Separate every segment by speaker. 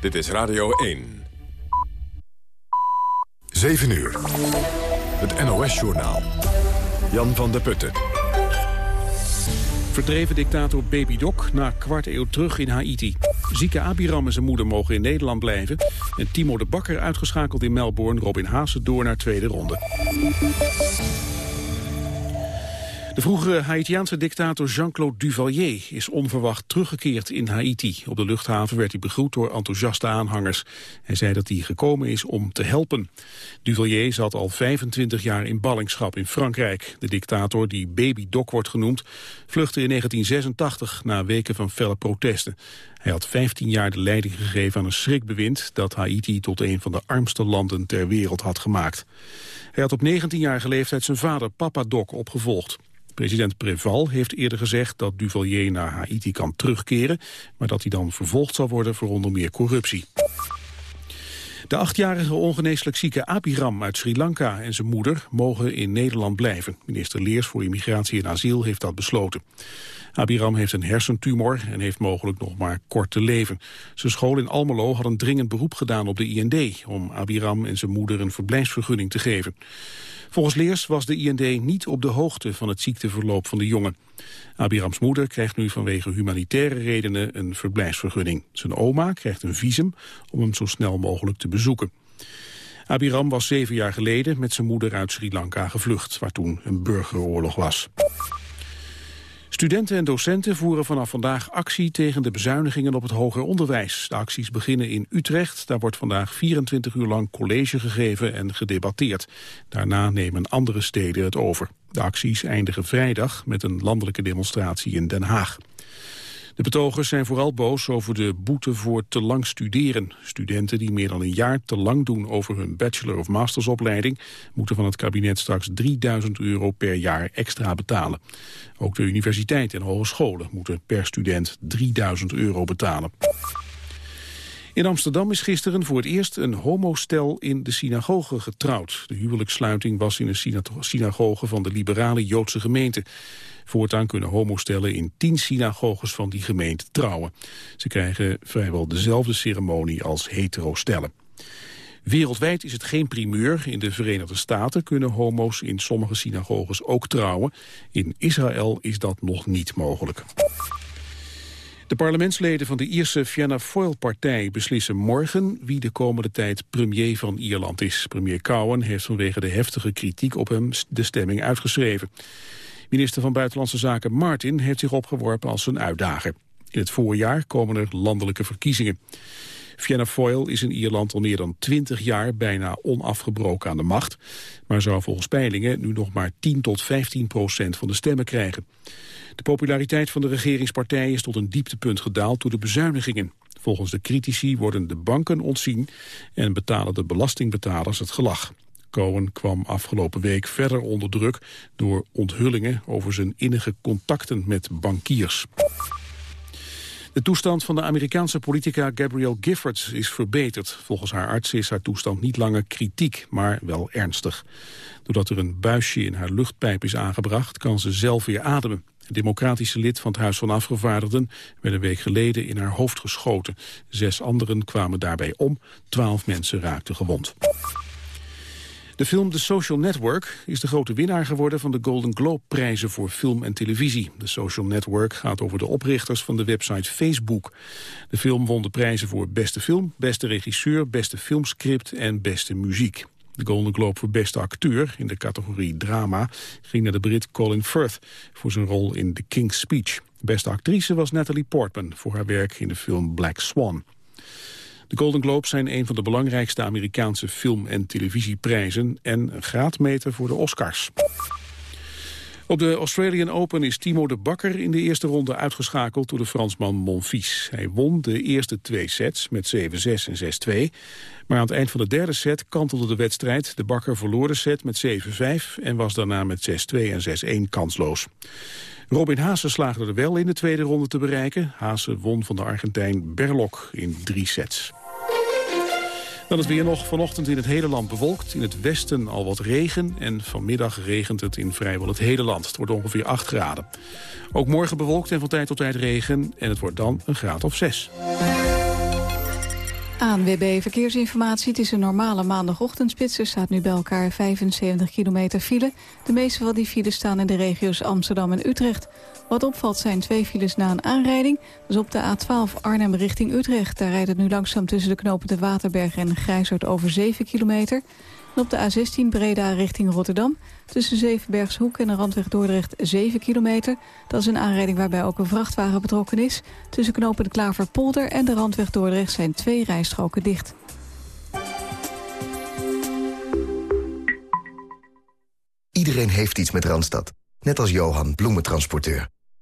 Speaker 1: Dit is Radio 1.
Speaker 2: 7 uur. Het NOS-journaal. Jan van der Putten.
Speaker 3: Verdreven dictator Baby Doc na kwart eeuw terug in Haiti. Zieke Abiram en zijn moeder mogen in Nederland blijven. En Timo de Bakker uitgeschakeld in Melbourne. Robin Haase door naar tweede ronde. De vroegere Haitiaanse dictator Jean-Claude Duvalier is onverwacht teruggekeerd in Haiti. Op de luchthaven werd hij begroet door enthousiaste aanhangers. Hij zei dat hij gekomen is om te helpen. Duvalier zat al 25 jaar in ballingschap in Frankrijk. De dictator, die Baby Doc wordt genoemd, vluchtte in 1986 na weken van felle protesten. Hij had 15 jaar de leiding gegeven aan een schrikbewind dat Haiti tot een van de armste landen ter wereld had gemaakt. Hij had op 19-jarige leeftijd zijn vader Papa Doc opgevolgd. President Preval heeft eerder gezegd dat Duvalier naar Haiti kan terugkeren... maar dat hij dan vervolgd zal worden voor onder meer corruptie. De achtjarige ongeneeslijk zieke Abiram uit Sri Lanka en zijn moeder mogen in Nederland blijven. Minister Leers voor Immigratie en Asiel heeft dat besloten. Abiram heeft een hersentumor en heeft mogelijk nog maar kort te leven. Zijn school in Almelo had een dringend beroep gedaan op de IND... om Abiram en zijn moeder een verblijfsvergunning te geven. Volgens Leers was de IND niet op de hoogte van het ziekteverloop van de jongen. Abirams moeder krijgt nu vanwege humanitaire redenen een verblijfsvergunning. Zijn oma krijgt een visum om hem zo snel mogelijk te bezoeken. Abiram was zeven jaar geleden met zijn moeder uit Sri Lanka gevlucht, waar toen een burgeroorlog was. Studenten en docenten voeren vanaf vandaag actie tegen de bezuinigingen op het hoger onderwijs. De acties beginnen in Utrecht. Daar wordt vandaag 24 uur lang college gegeven en gedebatteerd. Daarna nemen andere steden het over. De acties eindigen vrijdag met een landelijke demonstratie in Den Haag. De betogers zijn vooral boos over de boete voor te lang studeren. Studenten die meer dan een jaar te lang doen over hun bachelor- of mastersopleiding... moeten van het kabinet straks 3000 euro per jaar extra betalen. Ook de universiteit en hogescholen moeten per student 3000 euro betalen. In Amsterdam is gisteren voor het eerst een homostel in de synagoge getrouwd. De huwelijkssluiting was in een synagoge van de liberale Joodse gemeente. Voortaan kunnen homostellen in tien synagoges van die gemeente trouwen. Ze krijgen vrijwel dezelfde ceremonie als heterostellen. Wereldwijd is het geen primeur. In de Verenigde Staten kunnen homo's in sommige synagoges ook trouwen. In Israël is dat nog niet mogelijk. De parlementsleden van de Ierse Fianna Fáil-partij beslissen morgen wie de komende tijd premier van Ierland is. Premier Cowen heeft vanwege de heftige kritiek op hem de stemming uitgeschreven. Minister van Buitenlandse Zaken Martin heeft zich opgeworpen als zijn uitdager. In het voorjaar komen er landelijke verkiezingen. Fianna Fáil is in Ierland al meer dan 20 jaar bijna onafgebroken aan de macht, maar zou volgens peilingen nu nog maar 10 tot 15 procent van de stemmen krijgen. De populariteit van de regeringspartij is tot een dieptepunt gedaald door de bezuinigingen. Volgens de critici worden de banken ontzien en betalen de belastingbetalers het gelag. Cohen kwam afgelopen week verder onder druk door onthullingen over zijn innige contacten met bankiers. De toestand van de Amerikaanse politica Gabrielle Giffords is verbeterd. Volgens haar arts is haar toestand niet langer kritiek, maar wel ernstig. Doordat er een buisje in haar luchtpijp is aangebracht, kan ze zelf weer ademen. Een democratische lid van het Huis van Afgevaardigden werd een week geleden in haar hoofd geschoten. Zes anderen kwamen daarbij om, twaalf mensen raakten gewond. De film The Social Network is de grote winnaar geworden van de Golden Globe-prijzen voor film en televisie. The Social Network gaat over de oprichters van de website Facebook. De film won de prijzen voor beste film, beste regisseur, beste filmscript en beste muziek. De Golden Globe voor beste acteur in de categorie drama ging naar de Brit Colin Firth voor zijn rol in The King's Speech. Beste actrice was Natalie Portman voor haar werk in de film Black Swan. De Golden Globes zijn een van de belangrijkste Amerikaanse film- en televisieprijzen en een graadmeter voor de Oscars. Op de Australian Open is Timo de Bakker in de eerste ronde uitgeschakeld door de Fransman Monfils. Hij won de eerste twee sets met 7-6 en 6-2. Maar aan het eind van de derde set kantelde de wedstrijd. De Bakker verloor de set met 7-5 en was daarna met 6-2 en 6-1 kansloos. Robin Haase slaagde er wel in de tweede ronde te bereiken. Haase won van de Argentijn Berlok in drie sets. Dan is weer nog vanochtend in het hele land bewolkt. In het westen al wat regen en vanmiddag regent het in vrijwel het hele land. Het wordt ongeveer 8 graden. Ook morgen bewolkt en van tijd tot tijd regen en het wordt dan een graad of 6.
Speaker 4: ANWB Verkeersinformatie. Het is een normale maandagochtendspits. Er staat nu bij elkaar 75 kilometer file. De meeste van die files staan in de regio's Amsterdam en Utrecht. Wat opvalt zijn twee files na een aanrijding. Dus op de A12 Arnhem richting Utrecht. Daar rijdt het nu langzaam tussen de knopen de Waterberg en Grijshoort over 7 kilometer. En op de A16 Breda richting Rotterdam. Tussen Zevenbergshoek en de Randweg Dordrecht 7 kilometer. Dat is een aanrijding waarbij ook een vrachtwagen betrokken is. Tussen knopen de Klaverpolder en de Randweg Dordrecht zijn twee rijstroken dicht.
Speaker 5: Iedereen heeft iets met Randstad. Net als Johan, bloementransporteur.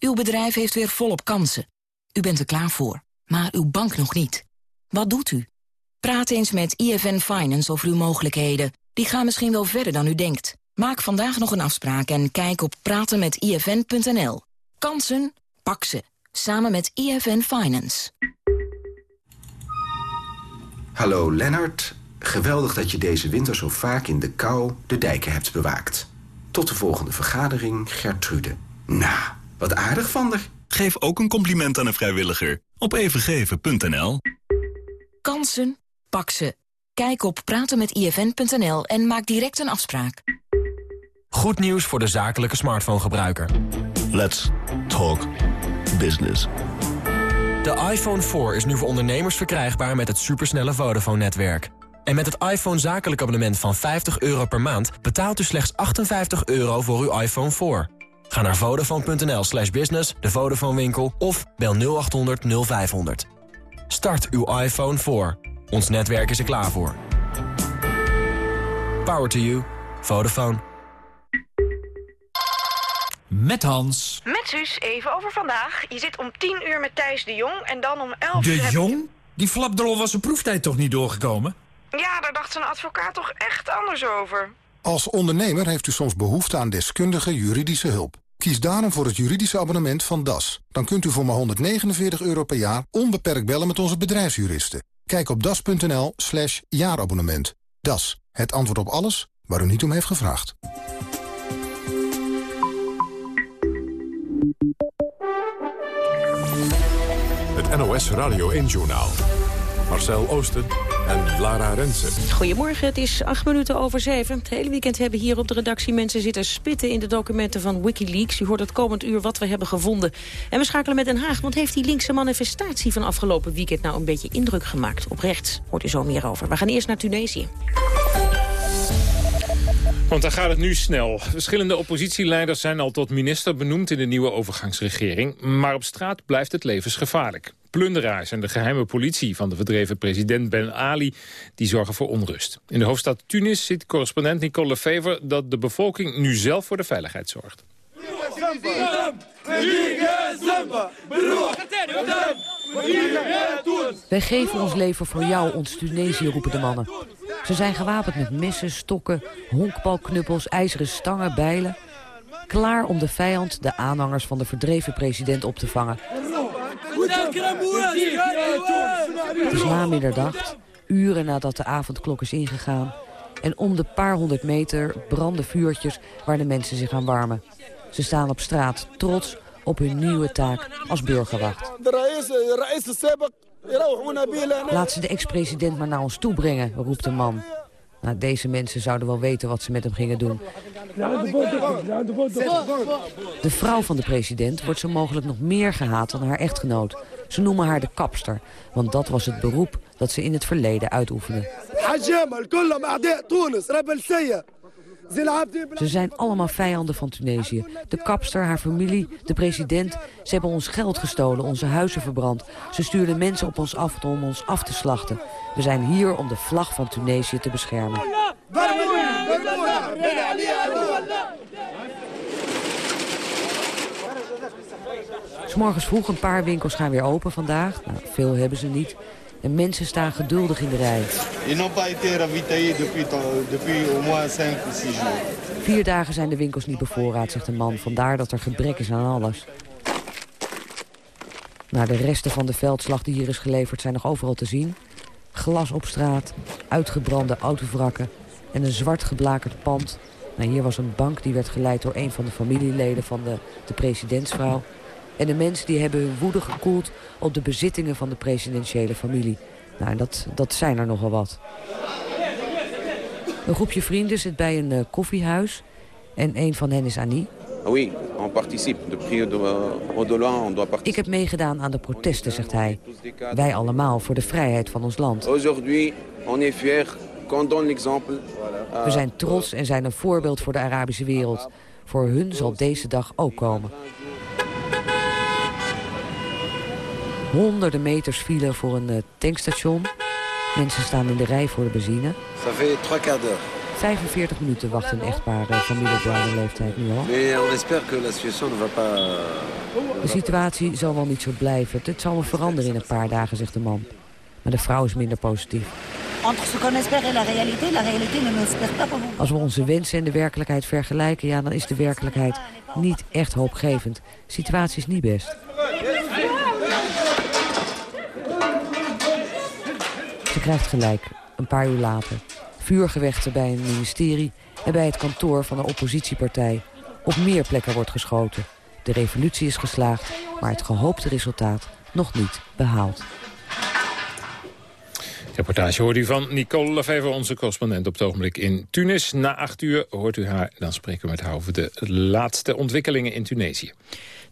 Speaker 6: Uw bedrijf heeft weer volop kansen. U bent er klaar voor, maar uw bank nog niet. Wat doet u? Praat eens met IFN Finance over uw mogelijkheden. Die gaan misschien wel verder dan u denkt. Maak vandaag nog een afspraak en kijk op pratenmetifn.nl. Kansen? Pak ze. Samen met IFN Finance.
Speaker 7: Hallo Lennart. Geweldig dat je deze winter zo vaak in de kou de dijken hebt bewaakt. Tot de volgende vergadering, Gertrude. Nou, wat aardig van haar.
Speaker 8: Geef ook een compliment aan een vrijwilliger op evengeven.nl.
Speaker 6: Kansen? Pak ze. Kijk op pratenmetifn.nl en maak direct een afspraak.
Speaker 9: Goed nieuws voor de zakelijke smartphone-gebruiker.
Speaker 8: Let's talk business.
Speaker 9: De iPhone 4 is nu voor ondernemers verkrijgbaar met het supersnelle Vodafone-netwerk. En met het iPhone zakelijk abonnement van 50 euro per maand... betaalt u slechts 58 euro voor uw iPhone 4. Ga naar vodafone.nl slash business, de Vodafone winkel... of bel 0800 0500. Start uw iPhone 4. Ons netwerk is er klaar voor. Power to you. Vodafone.
Speaker 10: Met Hans.
Speaker 11: Met Suus, even over vandaag. Je zit om 10 uur met Thijs de Jong en dan om 11
Speaker 10: De
Speaker 11: uur... heb
Speaker 10: Jong? Die flapdrol was zijn proeftijd toch niet doorgekomen?
Speaker 11: Ja, daar dacht zijn advocaat toch echt anders over.
Speaker 12: Als ondernemer heeft u soms behoefte aan deskundige juridische hulp. Kies daarom voor het juridische abonnement van DAS. Dan kunt u voor maar 149 euro per jaar onbeperkt bellen met onze bedrijfsjuristen. Kijk op das.nl slash jaarabonnement. DAS, het antwoord op alles waar u niet om heeft gevraagd.
Speaker 2: Het NOS Radio 1-journaal. Marcel Oosten en Lara Rensen.
Speaker 13: Goedemorgen, het is acht minuten over zeven. Het hele weekend hebben hier op de redactie mensen zitten spitten... in de documenten van Wikileaks. U hoort het komend uur wat we hebben gevonden. En we schakelen met Den Haag, want heeft die linkse manifestatie... van afgelopen weekend nou een beetje indruk gemaakt? Op rechts hoort u zo meer over. We gaan eerst naar Tunesië.
Speaker 14: Want daar gaat het nu snel. Verschillende oppositieleiders zijn al tot minister benoemd in de nieuwe overgangsregering. Maar op straat blijft het levensgevaarlijk. Plunderaars en de geheime politie van de verdreven president Ben Ali... die zorgen voor onrust. In de hoofdstad Tunis ziet correspondent Nicole Lefever... dat de bevolking nu zelf voor de veiligheid zorgt.
Speaker 15: Wij geven ons leven voor jou, ons Tunesië, roepen de mannen. Ze zijn gewapend met messen, stokken, honkbalknuppels, ijzeren stangen, bijlen. Klaar om de vijand, de aanhangers van de verdreven president, op te vangen. Het is namiddag, uren nadat de avondklok is ingegaan. En om de paar honderd meter branden vuurtjes waar de mensen zich aan warmen. Ze staan op straat, trots op hun nieuwe taak als burgerwacht. Laat ze de ex-president maar naar ons toe brengen, roept de man. Nou, deze mensen zouden wel weten wat ze met hem gingen doen. De vrouw van de president wordt zo mogelijk nog meer gehaat dan haar echtgenoot. Ze noemen haar de kapster, want dat was het beroep dat ze in het verleden uitoefende. Ze zijn allemaal vijanden van Tunesië. De kapster, haar familie, de president. Ze hebben ons geld gestolen, onze huizen verbrand. Ze stuurden mensen op ons af om ons af te slachten. We zijn hier om de vlag van Tunesië te beschermen. S morgens vroeg een paar winkels gaan weer open vandaag. Nou, veel hebben ze niet. En mensen staan geduldig in de rij. Vier dagen zijn de winkels niet bevoorraad, zegt de man. Vandaar dat er gebrek is aan alles. Naar de resten van de veldslag die hier is geleverd zijn nog overal te zien. Glas op straat, uitgebrande autovrakken en een zwart geblakerd pand. Nou, hier was een bank die werd geleid door een van de familieleden van de, de presidentsvrouw. En de mensen die hebben hun woede gekoeld op de bezittingen van de presidentiële familie. Nou, dat, dat zijn er nogal wat. Een groepje vrienden zit bij een uh, koffiehuis. En een van hen is Annie.
Speaker 16: Oui, on participe. Depuis Rodolan, on doit participer.
Speaker 15: Ik heb meegedaan aan de protesten, zegt hij. Wij allemaal voor de vrijheid van ons land.
Speaker 16: Aujourd'hui, on est fier, qu'on l'exemple.
Speaker 15: We zijn trots en zijn een voorbeeld voor de Arabische wereld. Voor hun zal deze dag ook komen. Honderden meters file voor een uh, tankstation. Mensen staan in de rij voor de benzine.
Speaker 16: Ça fait trois quarts d'heure.
Speaker 15: 45 minuten wacht een echtpaar van middelbare leeftijd nu al.
Speaker 16: Mais on espère que la situation ne va pas...
Speaker 15: De situatie zal wel niet zo blijven. Het zal wel veranderen in een paar dagen, zegt de man. Maar de vrouw is minder positief. Als we onze wensen en de werkelijkheid vergelijken... ja, dan is de werkelijkheid niet echt hoopgevend. De situatie is niet best. Krijgt gelijk, een paar uur later. Vuurgevechten bij een ministerie en bij het kantoor van de oppositiepartij. Op meer plekken wordt geschoten. De revolutie is geslaagd, maar het gehoopte resultaat nog niet behaald.
Speaker 14: Reportage hoort u van Nicole Lefever, onze correspondent op het ogenblik in Tunis. Na acht uur hoort u haar, dan spreken we met haar over de laatste ontwikkelingen in Tunesië.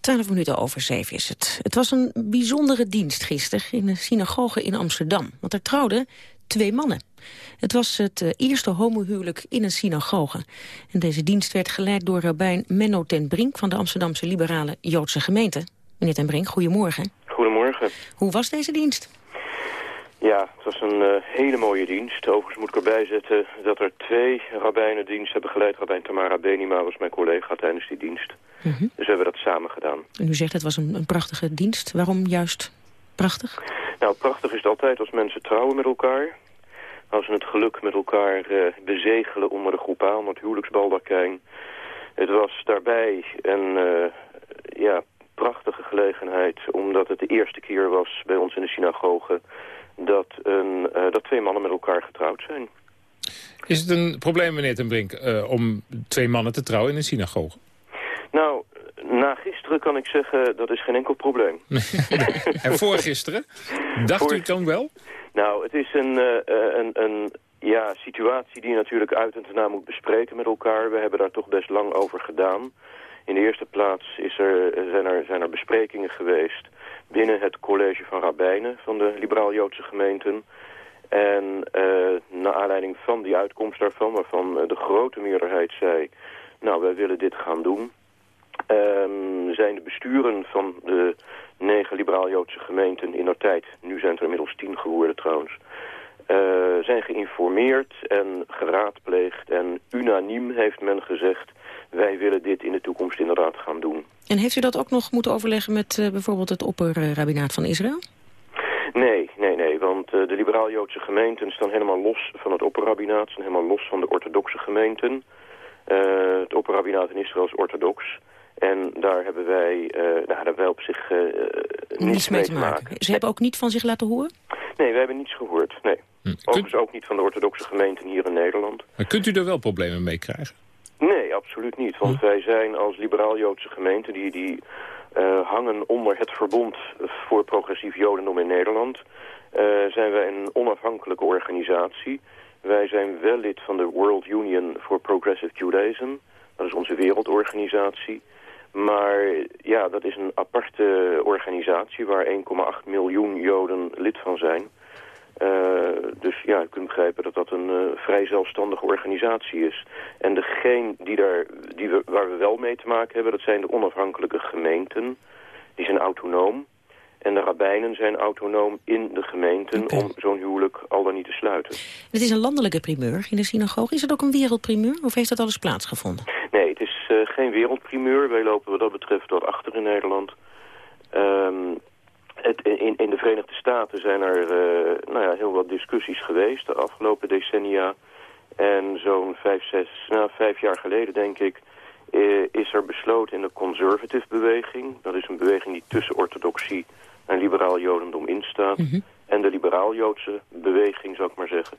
Speaker 13: Twaalf minuten over zeven is het. Het was een bijzondere dienst gisteren in de synagoge in Amsterdam. Want er trouwden twee mannen. Het was het uh, eerste homohuwelijk in een synagoge. En deze dienst werd geleid door rabbijn Menno ten Brink... van de Amsterdamse liberale Joodse gemeente. Meneer ten Brink, goedemorgen.
Speaker 17: Goedemorgen.
Speaker 13: Hoe was deze dienst?
Speaker 17: Ja, het was een uh, hele mooie dienst. Overigens moet ik erbij zetten dat er twee rabbijnen dienst hebben geleid. Rabbijn Tamara Benima was mijn collega tijdens die dienst. Mm -hmm. Dus we hebben dat samen gedaan.
Speaker 13: En u zegt het was een, een prachtige dienst. Waarom juist prachtig?
Speaker 17: Nou, prachtig is het altijd als mensen trouwen met elkaar. Als ze het geluk met elkaar uh, bezegelen onder de groep aan, het huwelijksbaldakijn. Het was daarbij een uh, ja, prachtige gelegenheid, omdat het de eerste keer was bij ons in de synagoge dat, een, uh, dat twee mannen met elkaar getrouwd zijn.
Speaker 14: Is het een probleem, meneer ten Brink, uh, om twee mannen te trouwen in een synagoge?
Speaker 17: Nou, na gisteren kan ik zeggen, dat is geen enkel probleem.
Speaker 14: en voor gisteren? Dacht voor... u het dan wel?
Speaker 17: Nou, het is een, uh, een, een ja, situatie die je natuurlijk uit en daarna moet bespreken met elkaar. We hebben daar toch best lang over gedaan. In de eerste plaats is er, zijn, er, zijn er besprekingen geweest binnen het college van rabbijnen van de liberaal-Joodse gemeenten. En uh, naar aanleiding van die uitkomst daarvan, waarvan de grote meerderheid zei... nou, wij willen dit gaan doen... Um, zijn de besturen van de negen liberaal-Joodse gemeenten in de tijd... nu zijn het er inmiddels tien geworden trouwens... Uh, zijn geïnformeerd en geraadpleegd en unaniem heeft men gezegd... wij willen dit in de toekomst inderdaad gaan doen.
Speaker 13: En heeft u dat ook nog moeten overleggen met uh, bijvoorbeeld het opperrabbinaat van Israël?
Speaker 17: Nee, nee, nee, want uh, de liberaal-Joodse gemeenten staan helemaal los van het opperrabbinaat... staan helemaal los van de orthodoxe gemeenten. het opperrabbinaat in Israël is orthodox... En daar hebben wij, uh, nou, daar hebben wij op zich uh, niets,
Speaker 13: niets mee te maken. maken. Ze hebben ook niet van zich laten horen?
Speaker 17: Nee, wij hebben niets gehoord. Nee. Hm. Overigens ook niet van de orthodoxe gemeenten hier in Nederland.
Speaker 14: Maar kunt u er wel problemen mee krijgen?
Speaker 17: Nee, absoluut niet. Want hm. wij zijn als liberaal-Joodse gemeente... die, die uh, hangen onder het verbond voor progressief Jodendom in Nederland... zijn wij een onafhankelijke organisatie. Wij zijn wel lid van de World Union for Progressive Judaism. Dat is onze wereldorganisatie. Maar ja, dat is een aparte organisatie waar 1,8 miljoen Joden lid van zijn. Uh, dus ja, je kunt begrijpen dat dat een uh, vrij zelfstandige organisatie is. En degene die daar, die we, waar we wel mee te maken hebben, dat zijn de onafhankelijke gemeenten. Die zijn autonoom. En de rabbijnen zijn autonoom in de gemeenten okay. om zo'n huwelijk al dan niet te sluiten.
Speaker 13: Het is een landelijke primeur in de synagoge. Is het ook een wereldprimeur of heeft dat alles plaatsgevonden?
Speaker 17: Nee, het is uh, geen wereldprimeur. Wij lopen wat dat betreft wat achter in Nederland. Um, het, in, in de Verenigde Staten zijn er nou ja, heel wat discussies geweest de afgelopen decennia. En zo'n vijf, zes, nou, vijf jaar geleden, denk ik, is er besloten in de conservative beweging. Dat is een beweging die tussen orthodoxie en liberaal jodendom instaat. Mm En de liberaal-joodse beweging, zou ik maar zeggen.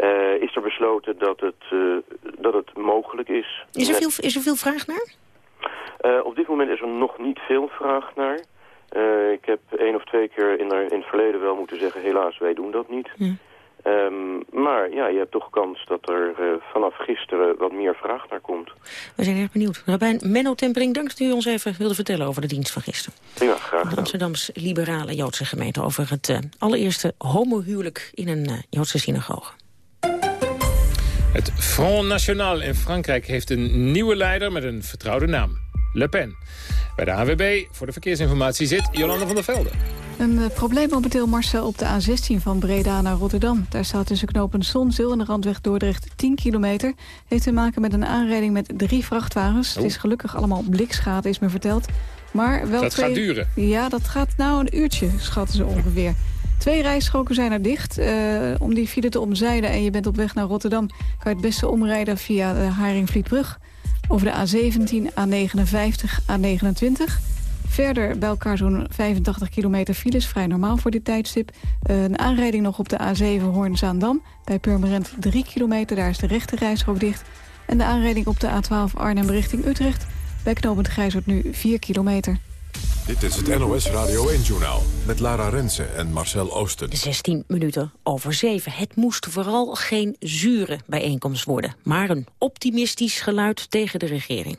Speaker 17: Uh, is er besloten dat het, uh, dat het mogelijk is.
Speaker 13: Is er, veel, is er veel vraag naar?
Speaker 17: Uh, op dit moment is er nog niet veel vraag naar. ik heb één of twee keer in, in het verleden wel moeten zeggen... helaas, wij doen dat niet. Ja. Um, maar ja, je hebt toch kans dat er vanaf gisteren wat meer vraag naar komt.
Speaker 13: We zijn erg benieuwd. Rabijn Menno Tempering, dank dat u ons even wilde vertellen over de dienst van gisteren.
Speaker 17: Ja, graag.
Speaker 13: De Amsterdamse liberale Joodse gemeente over het allereerste homohuwelijk in een Joodse synagoge.
Speaker 14: Het Front National in Frankrijk heeft een nieuwe leider met een vertrouwde naam. Le Pen. Bij de AWB voor de verkeersinformatie zit Jolanda van der Velde.
Speaker 4: Een uh, probleem momenteel, Marcel, op de A16 van Breda naar Rotterdam. Daar staat tussen knopen Zonzeel en de randweg Dordrecht 10 kilometer. Heeft te maken met een aanrijding met drie vrachtwagens. Het is gelukkig allemaal blikschade, is me verteld. Maar wel
Speaker 14: dat
Speaker 4: twee...
Speaker 14: gaat duren.
Speaker 4: Ja, dat gaat nou een uurtje, schatten ze ongeveer. Twee rijstroken zijn er dicht. Uh, om die file te omzeilen en je bent op weg naar Rotterdam... kan je het beste omrijden via de Haringvlietbrug. Over de A17, A59, A29... Verder bij elkaar zo'n 85 kilometer files, vrij normaal voor dit tijdstip. Een aanrijding nog op de A7 Hoorn-Zaandam. Bij Purmerend 3 kilometer, daar is de rechte reisrook dicht. En de aanrijding op de A12 Arnhem richting Utrecht. Bij Grijshoort nu 4 kilometer.
Speaker 2: Dit is het NOS Radio 1-journaal met Lara Rensen en Marcel Oosten.
Speaker 13: 16 minuten over 7. Het moest vooral geen zure bijeenkomst worden... maar een optimistisch geluid tegen de regering.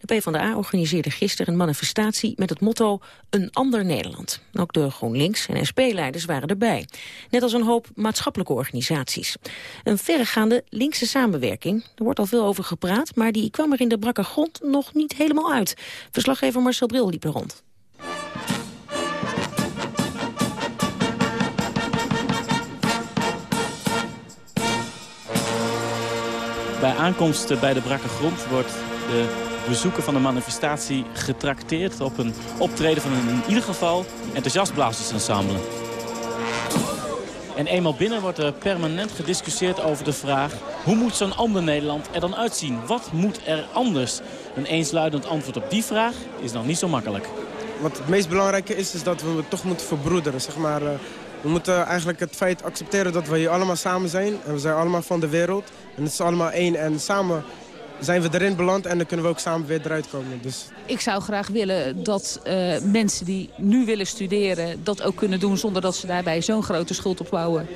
Speaker 13: De PvdA organiseerde gisteren een manifestatie met het motto Een ander Nederland. Ook de GroenLinks en SP-leiders waren erbij. Net als een hoop maatschappelijke organisaties. Een verregaande linkse samenwerking. Er wordt al veel over gepraat, maar die kwam er in de brakke grond nog niet helemaal uit. Verslaggever Marcel Bril liep er rond.
Speaker 18: Bij aankomst bij de brakke grond wordt de bezoeker van de manifestatie getrakteerd op een optreden van een in ieder geval enthousiast blazersensemble. En eenmaal binnen wordt er permanent gediscussieerd over de vraag... hoe moet zo'n ander Nederland er dan uitzien? Wat moet er anders? Een eensluidend antwoord op die vraag is nog niet zo makkelijk.
Speaker 19: Wat het meest belangrijke is, is dat we toch moeten verbroederen. Zeg maar, uh, we moeten eigenlijk het feit accepteren dat we hier allemaal samen zijn. En we zijn allemaal van de wereld. En het is allemaal één. En samen zijn we erin beland en dan kunnen we ook samen weer eruit komen. Dus...
Speaker 20: Ik zou graag willen dat uh, mensen die nu willen studeren dat ook kunnen doen... zonder dat ze daarbij zo'n grote schuld opbouwen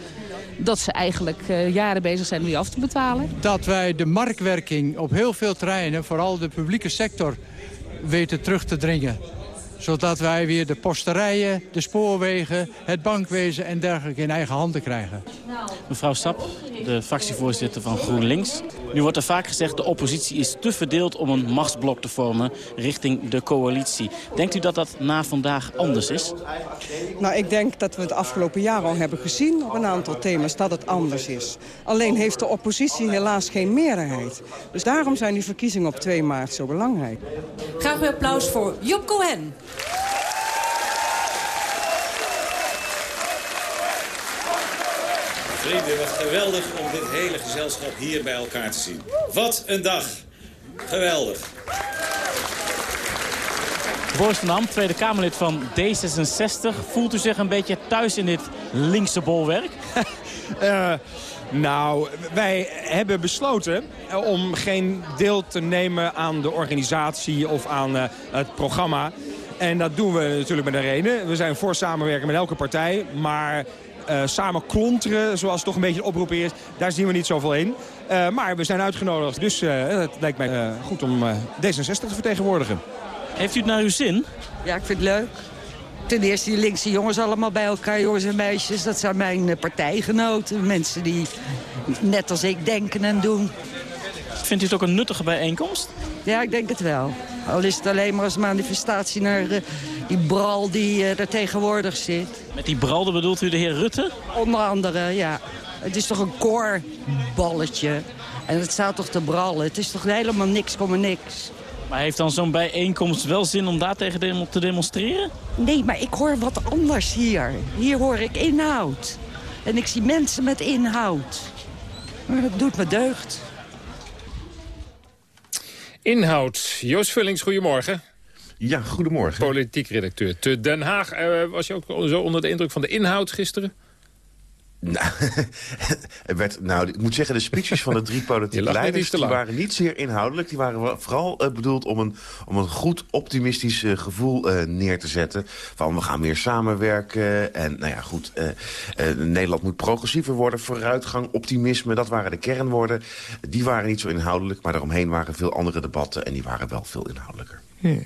Speaker 20: dat ze eigenlijk uh, jaren bezig zijn om die af te betalen.
Speaker 21: Dat wij de marktwerking op heel veel terreinen, vooral de publieke sector, weten terug te dringen zodat wij weer de posterijen, de spoorwegen, het bankwezen en dergelijke in eigen handen krijgen.
Speaker 18: Mevrouw Stap, de fractievoorzitter van GroenLinks. Nu wordt er vaak gezegd de oppositie is te verdeeld om een machtsblok te vormen richting de coalitie. Denkt u dat dat na vandaag anders is?
Speaker 22: Nou, ik denk dat we het afgelopen jaar al hebben gezien op een aantal thema's dat het anders is. Alleen heeft de oppositie helaas geen meerderheid. Dus daarom zijn die verkiezingen op 2 maart zo belangrijk.
Speaker 23: Graag weer applaus voor Job Cohen.
Speaker 24: Vrienden, wat geweldig om dit hele gezelschap hier bij elkaar te zien. Wat een dag. Geweldig.
Speaker 18: Boris van Dam, Tweede Kamerlid van D66. Voelt u zich een beetje thuis in dit linkse bolwerk?
Speaker 25: uh, nou, wij hebben besloten om geen deel te nemen aan de organisatie of aan uh, het programma. En dat doen we natuurlijk met een reden. We zijn voor samenwerken met elke partij. Maar uh, samen klonteren, zoals het toch een beetje de oproep is, daar zien we niet zoveel in. Uh, maar we zijn uitgenodigd, dus uh, het lijkt mij goed om D66 te vertegenwoordigen.
Speaker 18: Heeft u het naar uw zin?
Speaker 22: Ja, ik vind het leuk. Ten eerste die linkse jongens allemaal bij elkaar, jongens en meisjes. Dat zijn mijn partijgenoten, mensen die net als ik denken en doen.
Speaker 18: Vindt u het ook een nuttige bijeenkomst?
Speaker 22: Ja, ik denk het wel. Al is het alleen maar als manifestatie naar uh, die bral die uh, er tegenwoordig zit.
Speaker 18: Met die bral bedoelt u de heer Rutte?
Speaker 22: Onder andere, ja. Het is toch een koorballetje. En het staat toch te brallen. Het is toch helemaal niks, komen niks.
Speaker 18: Maar heeft dan zo'n bijeenkomst wel zin om daar tegen te demonstreren?
Speaker 26: Nee, maar ik hoor wat anders hier. Hier hoor ik inhoud. En ik zie mensen met inhoud. Maar dat doet me deugd.
Speaker 14: Inhoud. Joost Vullings, goedemorgen.
Speaker 27: Ja, goedemorgen.
Speaker 14: Politiek redacteur te Den Haag. Uh, was je ook zo onder de indruk van de inhoud gisteren?
Speaker 27: Nou, werd, nou, ik moet zeggen, de speeches van de drie politieke leiders... die waren niet zeer inhoudelijk. Die waren vooral uh, bedoeld om een, om een goed optimistisch uh, gevoel uh, neer te zetten. Van we gaan meer samenwerken. En nou ja, goed, Nederland moet progressiever worden. Vooruitgang, optimisme, dat waren de kernwoorden. Die waren niet zo inhoudelijk, maar daaromheen waren veel andere debatten... en die waren wel veel inhoudelijker.
Speaker 13: Hmm.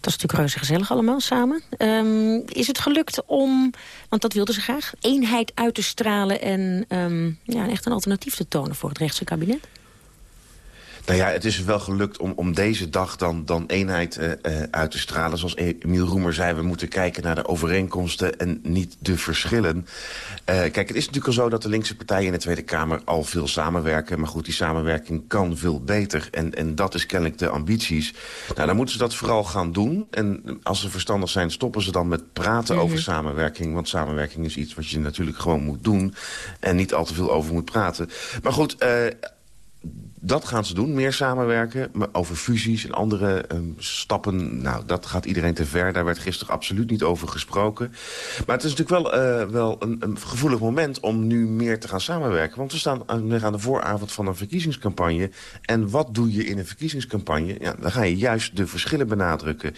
Speaker 13: Dat is natuurlijk reuze gezellig allemaal samen. Um, is het gelukt om, want dat wilden ze graag... eenheid uit te stralen en um, ja, echt een alternatief te tonen voor het rechtse kabinet?
Speaker 27: Nou ja, het is wel gelukt om, om deze dag dan, dan eenheid uh, uh, uit te stralen. Zoals Emiel Roemer zei, we moeten kijken naar de overeenkomsten en niet de verschillen. Uh, kijk, het is natuurlijk al zo dat de linkse partijen in de Tweede Kamer al veel samenwerken. Maar goed, die samenwerking kan veel beter. En, en dat is kennelijk de ambities. Nou, dan moeten ze dat vooral gaan doen. En als ze verstandig zijn, stoppen ze dan met praten mm -hmm. over samenwerking. Want samenwerking is iets wat je natuurlijk gewoon moet doen. En niet al te veel over moet praten. Maar goed dat gaan ze doen, meer samenwerken. Maar over fusies en andere um, stappen, nou, dat gaat iedereen te ver. Daar werd gisteren absoluut niet over gesproken. Maar het is natuurlijk wel, uh, wel een, een, gevoelig moment om nu meer te gaan samenwerken. Want we staan aan, de vooravond van een verkiezingscampagne. En wat doe je in een verkiezingscampagne? Ja, dan ga je juist de verschillen benadrukken.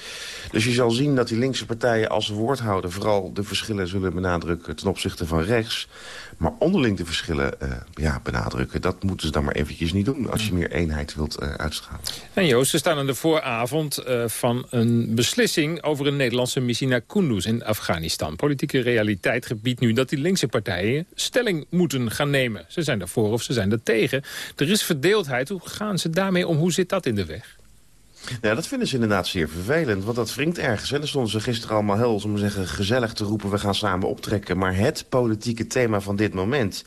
Speaker 27: Dus je zal zien dat die linkse partijen als woordhouder... vooral de verschillen zullen benadrukken ten opzichte van rechts. Maar onderling de verschillen uh, ja, benadrukken, dat moeten ze dan maar eventjes niet doen... als je meer eenheid wilt uh, uitstralen.
Speaker 14: En Joost, we staan aan de vooravond uh, van een beslissing... over een Nederlandse missie naar Kunduz in Afghanistan. Politieke realiteit gebiedt nu dat die linkse partijen stelling moeten gaan nemen. Ze zijn daarvoor of ze zijn er tegen. Er is verdeeldheid. Hoe gaan ze daarmee om? Hoe zit dat in de weg?
Speaker 27: Ja, dat vinden ze inderdaad zeer vervelend. Want dat wringt ergens. Hè. Dan stonden ze gisteren allemaal heel, om te zeggen, gezellig te roepen... we gaan samen optrekken. Maar het politieke thema van dit moment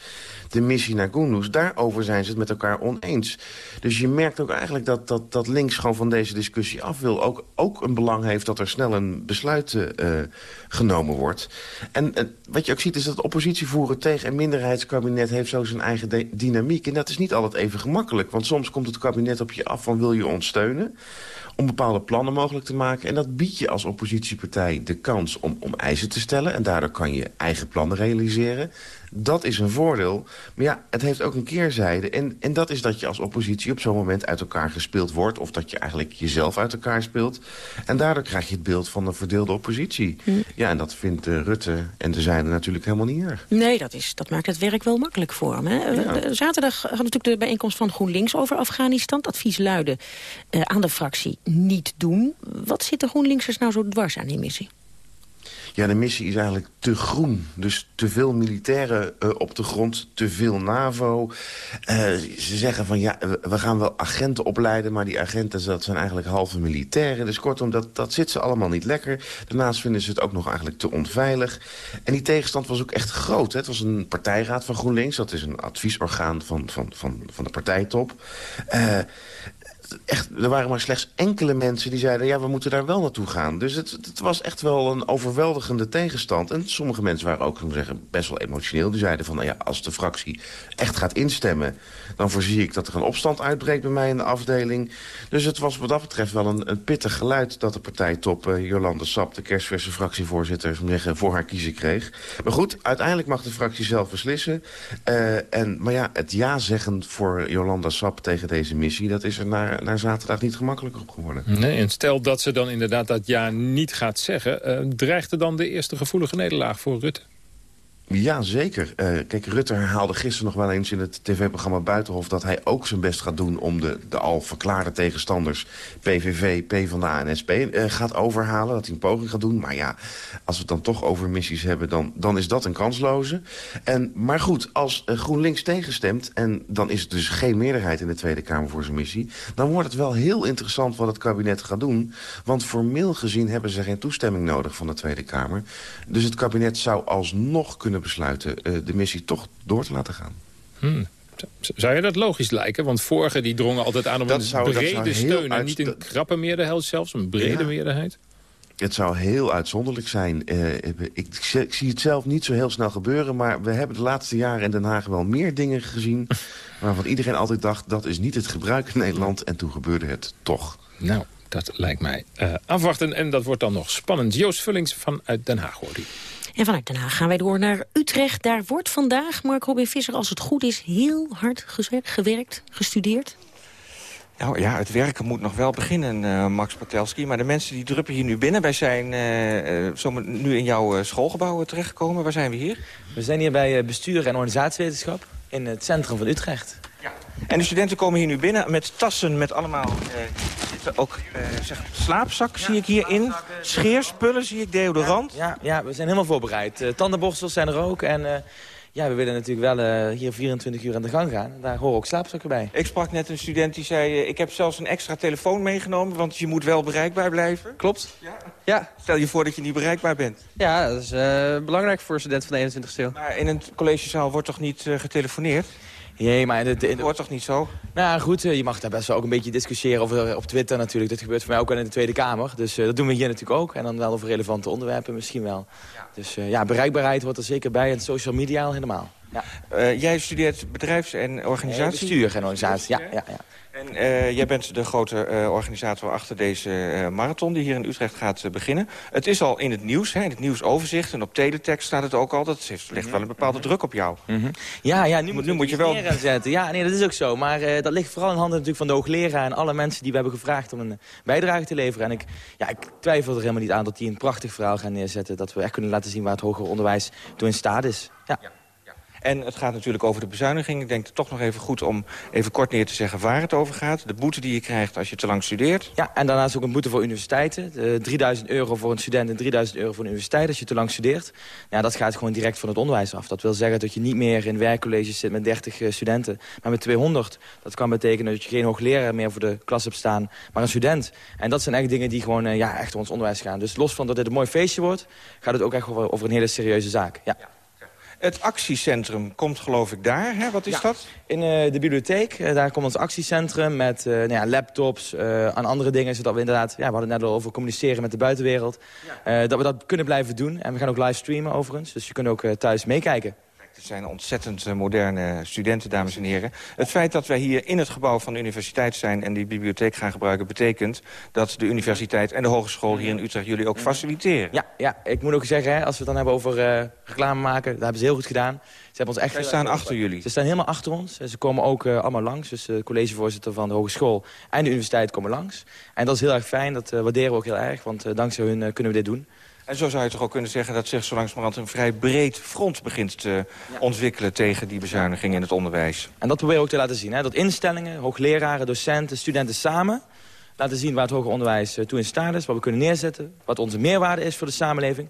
Speaker 27: de missie naar Kunduz. Daarover zijn ze het met elkaar oneens. Dus je merkt ook eigenlijk dat, dat, dat links gewoon van deze discussie af wil. Ook, ook een belang heeft dat er snel een besluit uh, genomen wordt. En wat je ook ziet is dat oppositie voeren tegen een minderheidskabinet... heeft zo zijn eigen dynamiek. En dat is niet altijd even gemakkelijk. Want soms komt het kabinet op je af van wil je ons steunen om bepaalde plannen mogelijk te maken. En dat biedt je als oppositiepartij de kans om, om eisen te stellen. En daardoor kan je eigen plannen realiseren. Dat is een voordeel. Maar ja, het heeft ook een keerzijde. En, en dat is dat je als oppositie op zo'n moment uit elkaar gespeeld wordt. Of dat je eigenlijk jezelf uit elkaar speelt. En daardoor krijg je het beeld van een verdeelde oppositie. Hm. Ja, en dat vindt uh, Rutte en de zijde natuurlijk helemaal niet erg.
Speaker 13: Nee, dat, is, dat maakt het werk wel makkelijk voor hem. Hè? Ja. Zaterdag had natuurlijk de bijeenkomst van GroenLinks over Afghanistan. Het advies luidde uh, aan de fractie niet doen. Wat zit de GroenLinksers nou zo dwars aan die missie?
Speaker 27: Ja, de missie is eigenlijk te groen. Dus te veel militairen uh, op de grond, te veel NAVO. Uh, ze zeggen van ja, we gaan wel agenten opleiden... maar die agenten dat zijn eigenlijk halve militairen. Dus kortom, dat, dat zit ze allemaal niet lekker. Daarnaast vinden ze het ook nog eigenlijk te onveilig. En die tegenstand was ook echt groot. Hè. Het was een partijraad van GroenLinks. Dat is een adviesorgaan van, van, van, van de partijtop. Echt, er waren maar slechts enkele mensen die zeiden... ja, we moeten daar wel naartoe gaan. Dus het, het was echt wel een overweldigende tegenstand. En sommige mensen waren ook zeggen, best wel emotioneel. Die zeiden van, nou ja, als de fractie echt gaat instemmen... dan voorzie ik dat er een opstand uitbreekt bij mij in de afdeling. Dus het was wat dat betreft wel een, een pittig geluid... dat de partijtop uh, Jolande Sap, de kerstverse fractievoorzitter... Zeggen, voor haar kiezen kreeg. Maar goed, uiteindelijk mag de fractie zelf beslissen. Uh, en, maar ja, het ja zeggen voor Jolanda Sap tegen deze missie... dat is er naar naar zaterdag niet gemakkelijker op geworden.
Speaker 14: Nee, en stel dat ze dan inderdaad dat ja niet gaat zeggen... Uh, dreigt er dan de eerste gevoelige nederlaag voor Rutte?
Speaker 27: Ja, zeker. Uh, kijk, Rutte herhaalde gisteren nog wel eens in het tv-programma Buitenhof... dat hij ook zijn best gaat doen om de, de al verklaarde tegenstanders... PVV, PvdA en SP uh, gaat overhalen. Dat hij een poging gaat doen. Maar ja, als we het dan toch over missies hebben... dan, dan is dat een kansloze. En, maar goed, als uh, GroenLinks tegenstemt... en dan is het dus geen meerderheid in de Tweede Kamer voor zijn missie... dan wordt het wel heel interessant wat het kabinet gaat doen. Want formeel gezien hebben ze geen toestemming nodig van de Tweede Kamer. Dus het kabinet zou alsnog kunnen besluiten uh, de missie toch door te laten gaan.
Speaker 14: Hmm. Zou je dat logisch lijken? Want vorige die drongen altijd aan om
Speaker 27: Dat
Speaker 14: een
Speaker 27: zou-
Speaker 14: brede steun... en niet een krappe meerderheid zelfs, een brede
Speaker 27: Ja.
Speaker 14: meerderheid.
Speaker 27: Het zou heel uitzonderlijk zijn. Eh, ik, ik zie het zelf niet zo heel snel gebeuren... maar we hebben de laatste jaren in Den Haag wel meer dingen gezien... waarvan iedereen altijd dacht, dat is niet het gebruik in Nederland. En toen gebeurde het toch.
Speaker 14: Nou, dat lijkt mij eh, afwachten. En dat wordt dan nog spannend. Joost Vullings vanuit Den Haag hoort u.
Speaker 13: En vanuit Den Haag gaan wij door naar Utrecht. Daar wordt vandaag, Mark Robin Visser, als het goed is... heel hard gewerkt, gestudeerd.
Speaker 28: Nou ja, het werken moet nog wel beginnen, eh, Max Patelski. Maar de mensen die druppen hier nu binnen. Wij zijn eh, eh, zomaar nu in jouw eh, schoolgebouw terechtgekomen. Waar zijn we hier?
Speaker 29: We zijn hier bij bestuur en organisatiewetenschap in het centrum van Utrecht.
Speaker 28: En de studenten komen hier nu binnen met tassen met allemaal... eh, zitten ook eh, zeg, slaapzak zie ik hierin. Scheerspullen zie ik, deodorant.
Speaker 29: Ja, ja, we zijn helemaal voorbereid. Eh, tandenborstels zijn er ook. En eh, ja, we willen natuurlijk wel eh, hier 24 uur aan de gang gaan. Daar horen ook slaapzakken bij.
Speaker 28: Ik sprak net een student die zei... ik heb zelfs een extra telefoon meegenomen... want je moet wel bereikbaar blijven.
Speaker 29: Klopt.
Speaker 28: Ja. Stel je voor dat je niet bereikbaar bent.
Speaker 30: Ja, dat is eh, belangrijk voor studenten van de 21ste eeuw.
Speaker 28: Maar in een collegezaal wordt toch niet getelefoneerd?
Speaker 29: Nee, maar... Het
Speaker 28: Dat hoort toch niet zo?
Speaker 29: Nou goed, eh, je mag daar best wel ook een beetje discussiëren over eh, op Twitter natuurlijk. Dat gebeurt voor mij ook wel in de Tweede Kamer. Dus eh, dat doen we hier natuurlijk ook. En dan wel over relevante onderwerpen misschien wel. Dus ja, bereikbaarheid hoort er zeker bij. En social media al helemaal. Ja.
Speaker 28: Eh, jij studeert bedrijfs- en organisatie?
Speaker 29: Nee, bestuur en organisatie, ja. ja, ja.
Speaker 28: En eh, jij bent de grote eh, organisator achter deze eh, marathon... die hier in Utrecht gaat eh, beginnen. Het is al in het nieuws, hè, in het nieuwsoverzicht. En op teletext staat het ook al. Dat heeft, ligt wel een bepaalde druk op jou.
Speaker 29: Ja, ja, nu,
Speaker 28: moet, nu moet je wel...
Speaker 29: neer gaan zetten. Ja, nee, dat is ook zo. Maar eh, dat ligt vooral in handen natuurlijk van de hoogleraar... en alle mensen die we hebben gevraagd om een eh, bijdrage te leveren. En ik, ja, ik twijfel er helemaal niet aan dat die een prachtig verhaal gaan neerzetten. Dat we echt kunnen laten zien waar het hoger onderwijs toe in staat is. Ja.
Speaker 28: En het gaat natuurlijk over de bezuiniging. Ik denk het toch nog even goed om even kort neer te zeggen waar het over gaat. De boete die je krijgt als je te lang studeert.
Speaker 29: Ja, en daarnaast ook een boete voor universiteiten. Eh, 3000 euro voor een student en 3000 euro voor een universiteit als je te lang studeert. Ja, dat gaat gewoon direct van het onderwijs af. Dat wil zeggen dat je niet meer in werkcolleges zit met 30 eh, studenten, maar met 200. Dat kan betekenen dat je geen hoogleraar meer voor de klas hebt staan, maar een student. En dat zijn echt dingen die gewoon eh, ja, echt door ons onderwijs gaan. Dus los van dat dit een mooi feestje wordt, gaat het ook echt over, over een hele serieuze zaak. Ja.
Speaker 28: Het actiecentrum komt geloof ik daar. Hè? Wat is
Speaker 29: Ja.
Speaker 28: dat?
Speaker 29: In eh, de bibliotheek, eh, daar komt ons actiecentrum met eh, nou ja, laptops en andere dingen. Zodat we inderdaad, ja, we hadden het net al over communiceren met de buitenwereld. dat we dat kunnen blijven doen. En we gaan ook livestreamen overigens. Dus je kunt ook thuis meekijken.
Speaker 28: Het zijn ontzettend eh, moderne studenten, dames en heren. Het feit dat wij hier in het gebouw van de universiteit zijn... en die bibliotheek gaan gebruiken... betekent dat de universiteit en de hogeschool hier in Utrecht... jullie ook faciliteren.
Speaker 29: Ja, ja, ik moet ook zeggen, hè, als we het dan hebben over eh, reclame maken... dat hebben ze heel goed gedaan. Ze hebben ons echt
Speaker 28: staan achter jullie.
Speaker 29: Ze staan helemaal achter ons. En ze komen ook eh, allemaal langs. Dus de collegevoorzitter van de hogeschool en de universiteit komen langs. En dat is heel erg fijn. Dat waarderen we ook heel erg. Want dankzij hun kunnen we dit doen.
Speaker 28: En zo zou je toch ook kunnen zeggen dat zich zo langzamerhand... een vrij breed front begint te ontwikkelen... tegen die bezuiniging in het onderwijs.
Speaker 29: En dat proberen we ook te laten zien. Hè? Dat instellingen, hoogleraren, docenten, studenten samen... laten zien waar het hoger onderwijs eh, toe in staat is. Wat we kunnen neerzetten. Wat onze meerwaarde is voor de samenleving.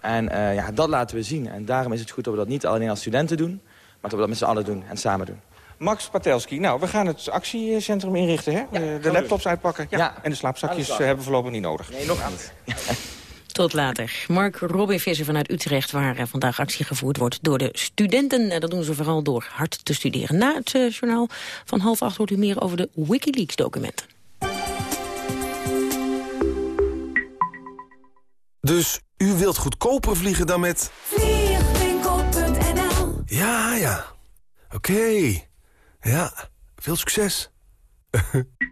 Speaker 29: En eh, ja, dat laten we zien. En daarom is het goed dat we dat niet alleen als studenten doen... maar dat we dat met z'n allen doen en samen doen.
Speaker 28: Max Patelski, nou, we gaan het actiecentrum inrichten, hè? de, de laptops uitpakken. Ja. En de slaapzakjes
Speaker 29: de
Speaker 28: eh, hebben we voorlopig niet nodig.
Speaker 29: Nee, nog niet.
Speaker 13: Tot later. Mark Robin Visser vanuit Utrecht... waar eh, vandaag actie gevoerd wordt door de studenten. En dat doen ze vooral door hard te studeren. Na het eh, journaal van half acht hoort u meer over de Wikileaks-documenten.
Speaker 31: Dus u wilt goedkoper vliegen dan met...
Speaker 32: Vliegwinkel.nl
Speaker 31: Ja, ja. Oké. Ja, veel succes.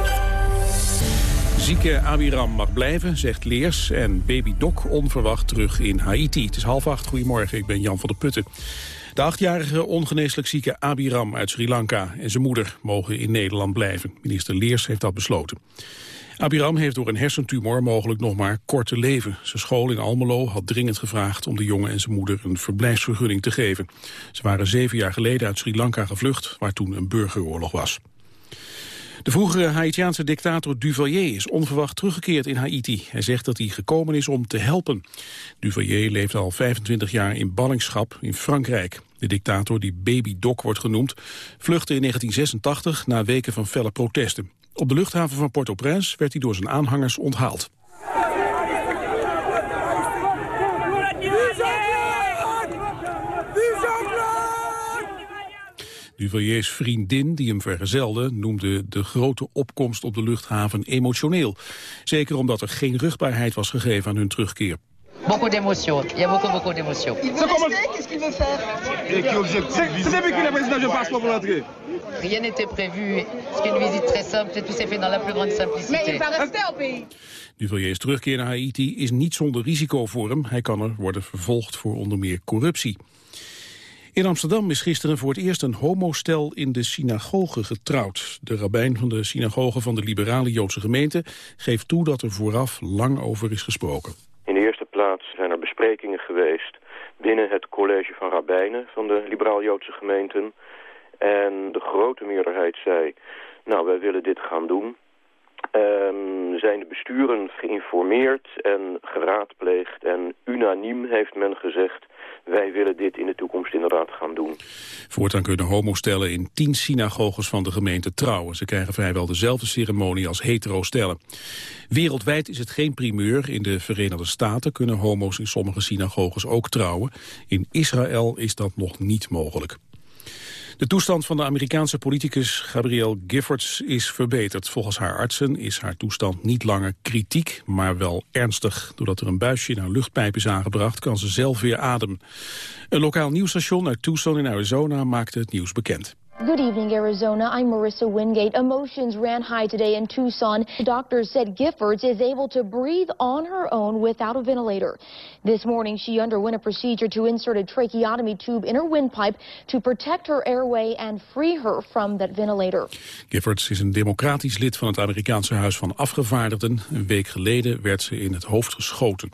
Speaker 3: Zieke Abiram mag blijven, zegt Leers. En baby Doc onverwacht terug in Haiti. Het is half acht. Goedemorgen, ik ben Jan van der Putten. De achtjarige ongeneeslijk zieke Abiram uit Sri Lanka en zijn moeder mogen in Nederland blijven. Minister Leers heeft dat besloten. Abiram heeft door een hersentumor mogelijk nog maar kort te leven. Zijn school in Almelo had dringend gevraagd om de jongen en zijn moeder een verblijfsvergunning te geven. Ze waren zeven jaar geleden uit Sri Lanka gevlucht, waar toen een burgeroorlog was. De vroegere Haitiaanse dictator Duvalier is onverwacht teruggekeerd in Haiti. Hij zegt dat hij gekomen is om te helpen. Duvalier leeft al 25 jaar in ballingschap in Frankrijk. De dictator, die Baby Doc wordt genoemd, vluchtte in 1986 na weken van felle protesten. Op de luchthaven van Port-au-Prince werd hij door zijn aanhangers onthaald. Duvaliers vriendin, die hem vergezelde, noemde de grote opkomst op de luchthaven emotioneel. Zeker omdat er geen rugbaarheid was gegeven aan hun terugkeer.
Speaker 33: Beaucoup d'émotions. Il y a beaucoup, beaucoup d'émotions.
Speaker 34: Qu'est-ce qu'il veut faire
Speaker 33: Et qui objectif C'est depuis que le président je passe pour l'entrée. Rien n'était prévu. C'est une visite très simple et tout s'est fait dans la plus grande simplicité.
Speaker 34: Mais il va rester au pays.
Speaker 3: Duvaliers terugkeer naar Haiti is niet zonder risico voor hem. Hij kan er worden vervolgd voor onder meer corruptie. In Amsterdam is gisteren voor het eerst een homostel in de synagoge getrouwd. De rabbijn van de synagoge van de liberale Joodse gemeente geeft toe dat er vooraf lang over is gesproken.
Speaker 17: In de eerste plaats zijn er besprekingen geweest binnen het college van rabbijnen van de liberaal-Joodse gemeenten. En de grote meerderheid zei, nou wij willen dit gaan doen. Um, zijn de besturen geïnformeerd en geraadpleegd en unaniem heeft men gezegd wij willen dit in de toekomst inderdaad gaan doen.
Speaker 3: Voortaan kunnen homostellen in tien synagoges van de gemeente trouwen. Ze krijgen vrijwel dezelfde ceremonie als hetero-stellen. Wereldwijd is het geen primeur. In de Verenigde Staten kunnen homo's in sommige synagoges ook trouwen. In Israël is dat nog niet mogelijk. De toestand van de Amerikaanse politicus Gabrielle Giffords is verbeterd. Volgens haar artsen is haar toestand niet langer kritiek, maar wel ernstig. Doordat er een buisje in haar luchtpijp is aangebracht, kan ze zelf weer ademen. Een lokaal nieuwsstation uit Tucson in Arizona maakte het nieuws bekend.
Speaker 35: Good evening, Arizona. I'm Marissa Wingate. Emotions ran high today in Tucson. Doctors said Giffords is able to breathe on her own without a ventilator. This morning, she underwent a procedure to insert a tracheotomy tube in her windpipe to protect her airway and free her from that ventilator.
Speaker 3: Giffords is een democratisch lid van het Amerikaanse Huis van Afgevaardigden. Een week geleden werd ze in het hoofd geschoten.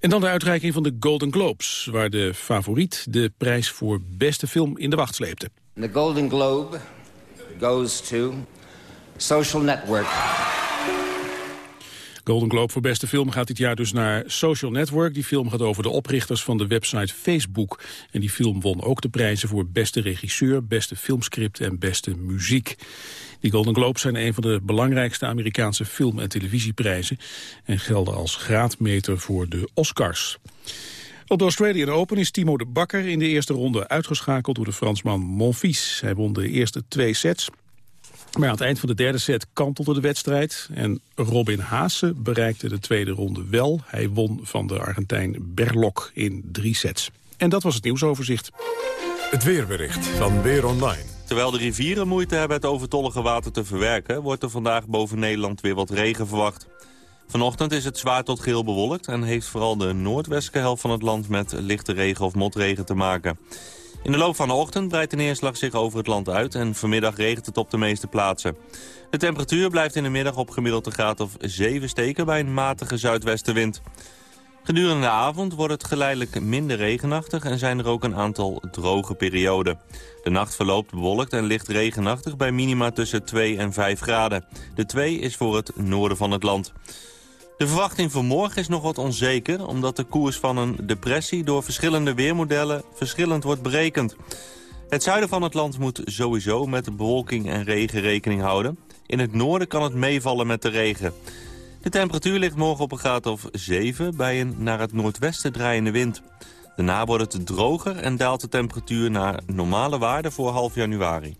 Speaker 3: En dan de uitreiking van de Golden Globes, waar de favoriet de prijs voor beste film in de wacht sleepte.
Speaker 36: The Golden Globe goes to Social Network.
Speaker 3: Golden Globe voor beste film gaat dit jaar dus naar Social Network. Die film gaat over de oprichters van de website Facebook. En die film won ook de prijzen voor beste regisseur, beste filmscript en beste muziek. Die Golden Globes zijn een van de belangrijkste Amerikaanse film- en televisieprijzen... en gelden als graadmeter voor de Oscars. Op de Australian Open is Timo de Bakker in de eerste ronde uitgeschakeld door de Fransman Monfils. Hij won de eerste twee sets. Maar aan het eind van de derde set kantelde de wedstrijd. En Robin Haase bereikte de tweede ronde wel. Hij won van de Argentijn Berlok in drie sets. En dat was het nieuwsoverzicht.
Speaker 2: Het weerbericht van Weer Online.
Speaker 37: Terwijl de rivieren moeite hebben het overtollige water te verwerken... wordt er vandaag boven Nederland weer wat regen verwacht. Vanochtend is het zwaar tot geel bewolkt... en heeft vooral de noordwestelijke helft van het land met lichte regen of motregen te maken. In de loop van de ochtend breidt de neerslag zich over het land uit... en vanmiddag regent het op de meeste plaatsen. De temperatuur blijft in de middag op gemiddeld een graad of 7 steken... bij een matige zuidwestenwind. Gedurende de avond wordt het geleidelijk minder regenachtig... en zijn er ook een aantal droge perioden. De nacht verloopt bewolkt en licht regenachtig bij minima tussen 2 en 5 graden. De 2 is voor het noorden van het land. De verwachting voor morgen is nog wat onzeker... omdat de koers van een depressie door verschillende weermodellen verschillend wordt berekend. Het zuiden van het land moet sowieso met bewolking en regen rekening houden. In het noorden kan het meevallen met de regen. De temperatuur ligt morgen op een graad of 7 bij een naar het noordwesten draaiende wind. Daarna wordt het droger en daalt de temperatuur naar normale waarden voor half januari.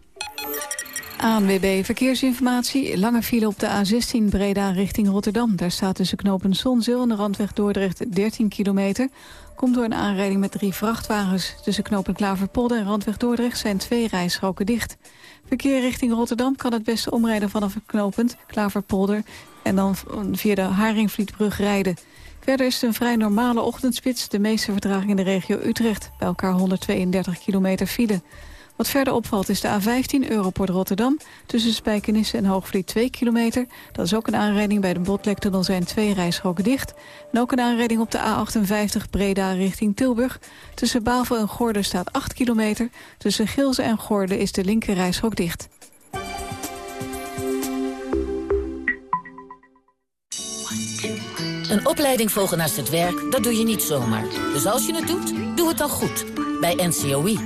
Speaker 4: ANWB Verkeersinformatie. Lange file op de A16 Breda richting Rotterdam. Daar staat tussen knopen Zonzeel en de randweg Dordrecht 13 kilometer. Komt door een aanrijding met drie vrachtwagens. Tussen knopen Klaverpolder en randweg Dordrecht zijn twee rijstroken dicht. Verkeer richting Rotterdam kan het beste omrijden vanaf het knooppunt Klaverpolder... en dan via de Haringvlietbrug rijden. Verder is het een vrij normale ochtendspits. De meeste vertraging in de regio Utrecht. Bij elkaar 132 kilometer file. Wat verder opvalt is de A15 Europort Rotterdam. Tussen Spijkenisse en Hoogvliet 2 kilometer. Dat is ook een aanrijding. Bij de Botlektunnel zijn twee rijstroken dicht. En ook een aanrijding op de A58 Breda richting Tilburg. Tussen Bavel en Gordel staat 8 kilometer. Tussen Gilze en Gordel is de linker rijstrook dicht.
Speaker 38: Een opleiding volgen naast het werk, dat doe je niet zomaar. Dus als je het doet, doe het dan goed. Bij NCOI.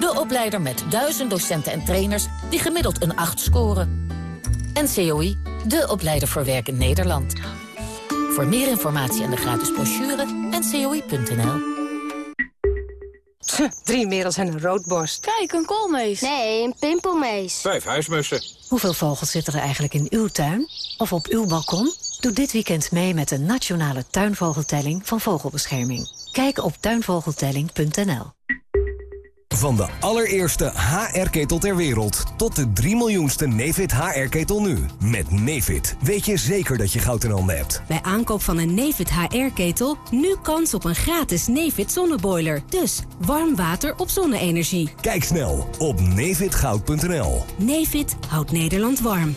Speaker 38: De opleider met duizend docenten en trainers die gemiddeld een 8 scoren. NCOI, de opleider voor werk in Nederland. Voor meer informatie en de gratis brochure, ncoi.nl.
Speaker 39: Drie merels en een roodborst.
Speaker 40: Kijk, een koolmees.
Speaker 39: Nee, een pimpelmees.
Speaker 40: Vijf
Speaker 39: huismussen.
Speaker 40: Hoeveel vogels zitten er eigenlijk in uw tuin? Of op uw balkon? Doe dit weekend mee met de nationale tuinvogeltelling van Vogelbescherming. Kijk op tuinvogeltelling.nl.
Speaker 41: Van de allereerste HR-ketel ter wereld tot de 3 miljoenste Nefit HR-ketel nu. Met Nefit weet je zeker dat je goud in handen hebt.
Speaker 40: Bij aankoop van een Nefit HR-ketel nu kans op een gratis Nefit zonneboiler. Dus warm water op zonne-energie.
Speaker 41: Kijk snel op nefitgoud.nl.
Speaker 40: Nefit houdt Nederland warm.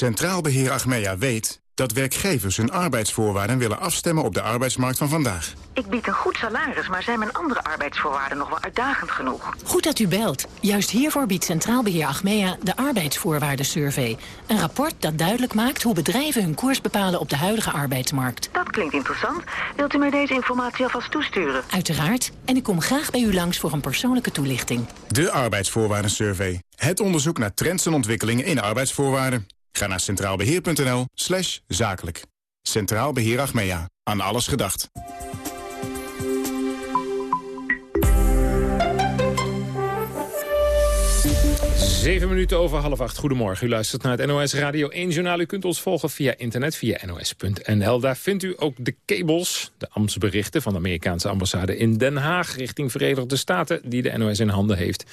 Speaker 42: Centraal Beheer Achmea weet dat werkgevers hun arbeidsvoorwaarden willen afstemmen op de arbeidsmarkt van vandaag.
Speaker 36: Ik bied een goed salaris, maar zijn mijn andere arbeidsvoorwaarden nog wel uitdagend genoeg?
Speaker 40: Goed dat u belt. Juist hiervoor biedt Centraal Beheer Achmea de arbeidsvoorwaarden-survey. Een rapport dat duidelijk maakt hoe bedrijven hun koers bepalen op de huidige arbeidsmarkt.
Speaker 36: Dat klinkt interessant. Wilt u mij deze informatie alvast toesturen?
Speaker 40: Uiteraard. En ik kom graag bij u langs voor een persoonlijke toelichting.
Speaker 42: De arbeidsvoorwaarden-survey. Het onderzoek naar trends en ontwikkelingen in arbeidsvoorwaarden. Ga naar centraalbeheer.nl zakelijk. Centraal Beheer Achmea. Aan alles gedacht.
Speaker 14: Zeven minuten over half acht. Goedemorgen. U luistert naar het NOS Radio 1 Journaal. U kunt ons volgen via internet, via nos.nl. Daar vindt u ook de cables, de ambtsberichten van de Amerikaanse ambassade in Den Haag... richting Verenigde Staten, die de NOS in handen heeft.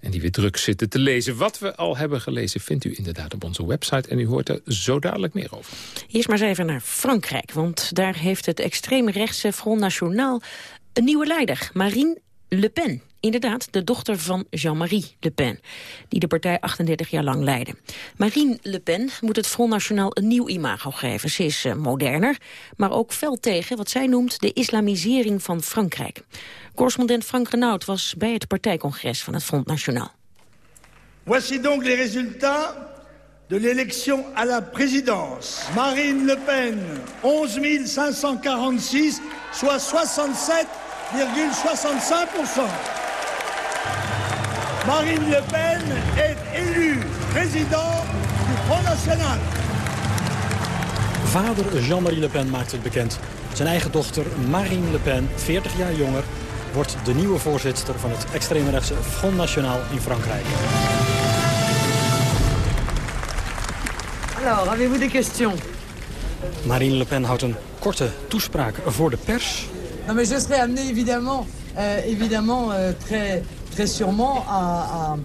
Speaker 14: En die weer druk zitten te lezen. Wat we al hebben gelezen vindt u inderdaad op onze website. En u hoort er zo dadelijk meer over.
Speaker 13: Eerst maar eens even naar Frankrijk. Want daar heeft het extreemrechtse Front National een nieuwe leider. Marine Le Pen. Inderdaad, de dochter van Jean-Marie Le Pen, die de partij 38 jaar lang leidde. Marine Le Pen moet het Front National een nieuw imago geven. Ze is uh, moderner, maar ook fel tegen wat zij noemt de islamisering van Frankrijk. Correspondent Frank Renaud was bij het partijcongres van het Front National.
Speaker 43: Voici donc les résultats de l'élection à la présidence. Marine Le Pen, 11 546, soit 67 Marine Le Pen est élue président du Front National.
Speaker 44: Vader Jean-Marie Le Pen maakt het bekend. Zijn eigen dochter Marine Le Pen, 40 jaar jonger... wordt de nieuwe voorzitter van het extreemrechtse Front National in Frankrijk.
Speaker 40: Alors, avez-vous des questions?
Speaker 44: Marine Le Pen houdt een korte toespraak voor de pers...
Speaker 40: Non, mais je serais amené évidemment, euh, évidemment euh, très, très sûrement à, à,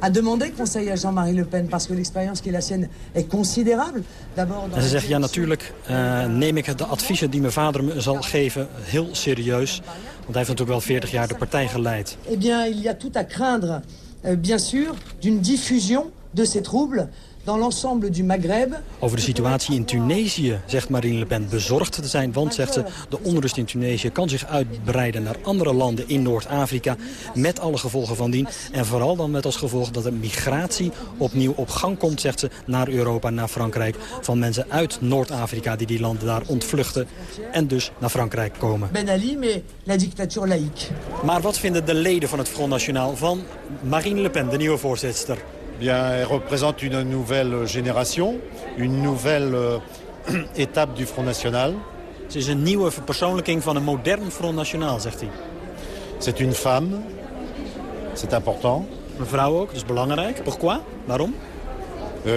Speaker 40: à demander conseil à Jean-Marie Le Pen. Parce que l'expérience qui est la sienne est considérable. D'abord.
Speaker 44: En ze zegt, ja natuurlijk uh, neem ik de adviezen die mijn vader me zal geven heel serieus. Want hij heeft natuurlijk wel 40 jaar de partij geleid.
Speaker 40: Eh bien, il y a tout à craindre, euh, bien sûr, d'une diffusion de ces troubles dans l'ensemble du Maghreb.
Speaker 44: Over de situatie in Tunesië zegt Marine Le Pen bezorgd te zijn. Want, zegt ze, de onrust in Tunesië kan zich uitbreiden naar andere landen in Noord-Afrika. Met alle gevolgen van dien. En vooral dan met als gevolg dat er migratie opnieuw op gang komt, zegt ze, naar Europa, naar Frankrijk. Van mensen uit Noord-Afrika die die landen daar ontvluchten. En dus naar Frankrijk komen.
Speaker 40: Ben Ali, mais la dictature laïque.
Speaker 44: Maar wat vinden de leden van het Front National van Marine Le Pen, de nieuwe voorzitter?
Speaker 45: Bien, elle représente une nouvelle génération, une nouvelle euh, étape du Front National.
Speaker 44: Ze is een nieuwe verpersoonlijking van een modern Front National, zegt hij.
Speaker 45: C'est une femme, c'est important.
Speaker 44: Een vrouw ook, dat is belangrijk. Pourquoi? Waarom?
Speaker 45: Euh,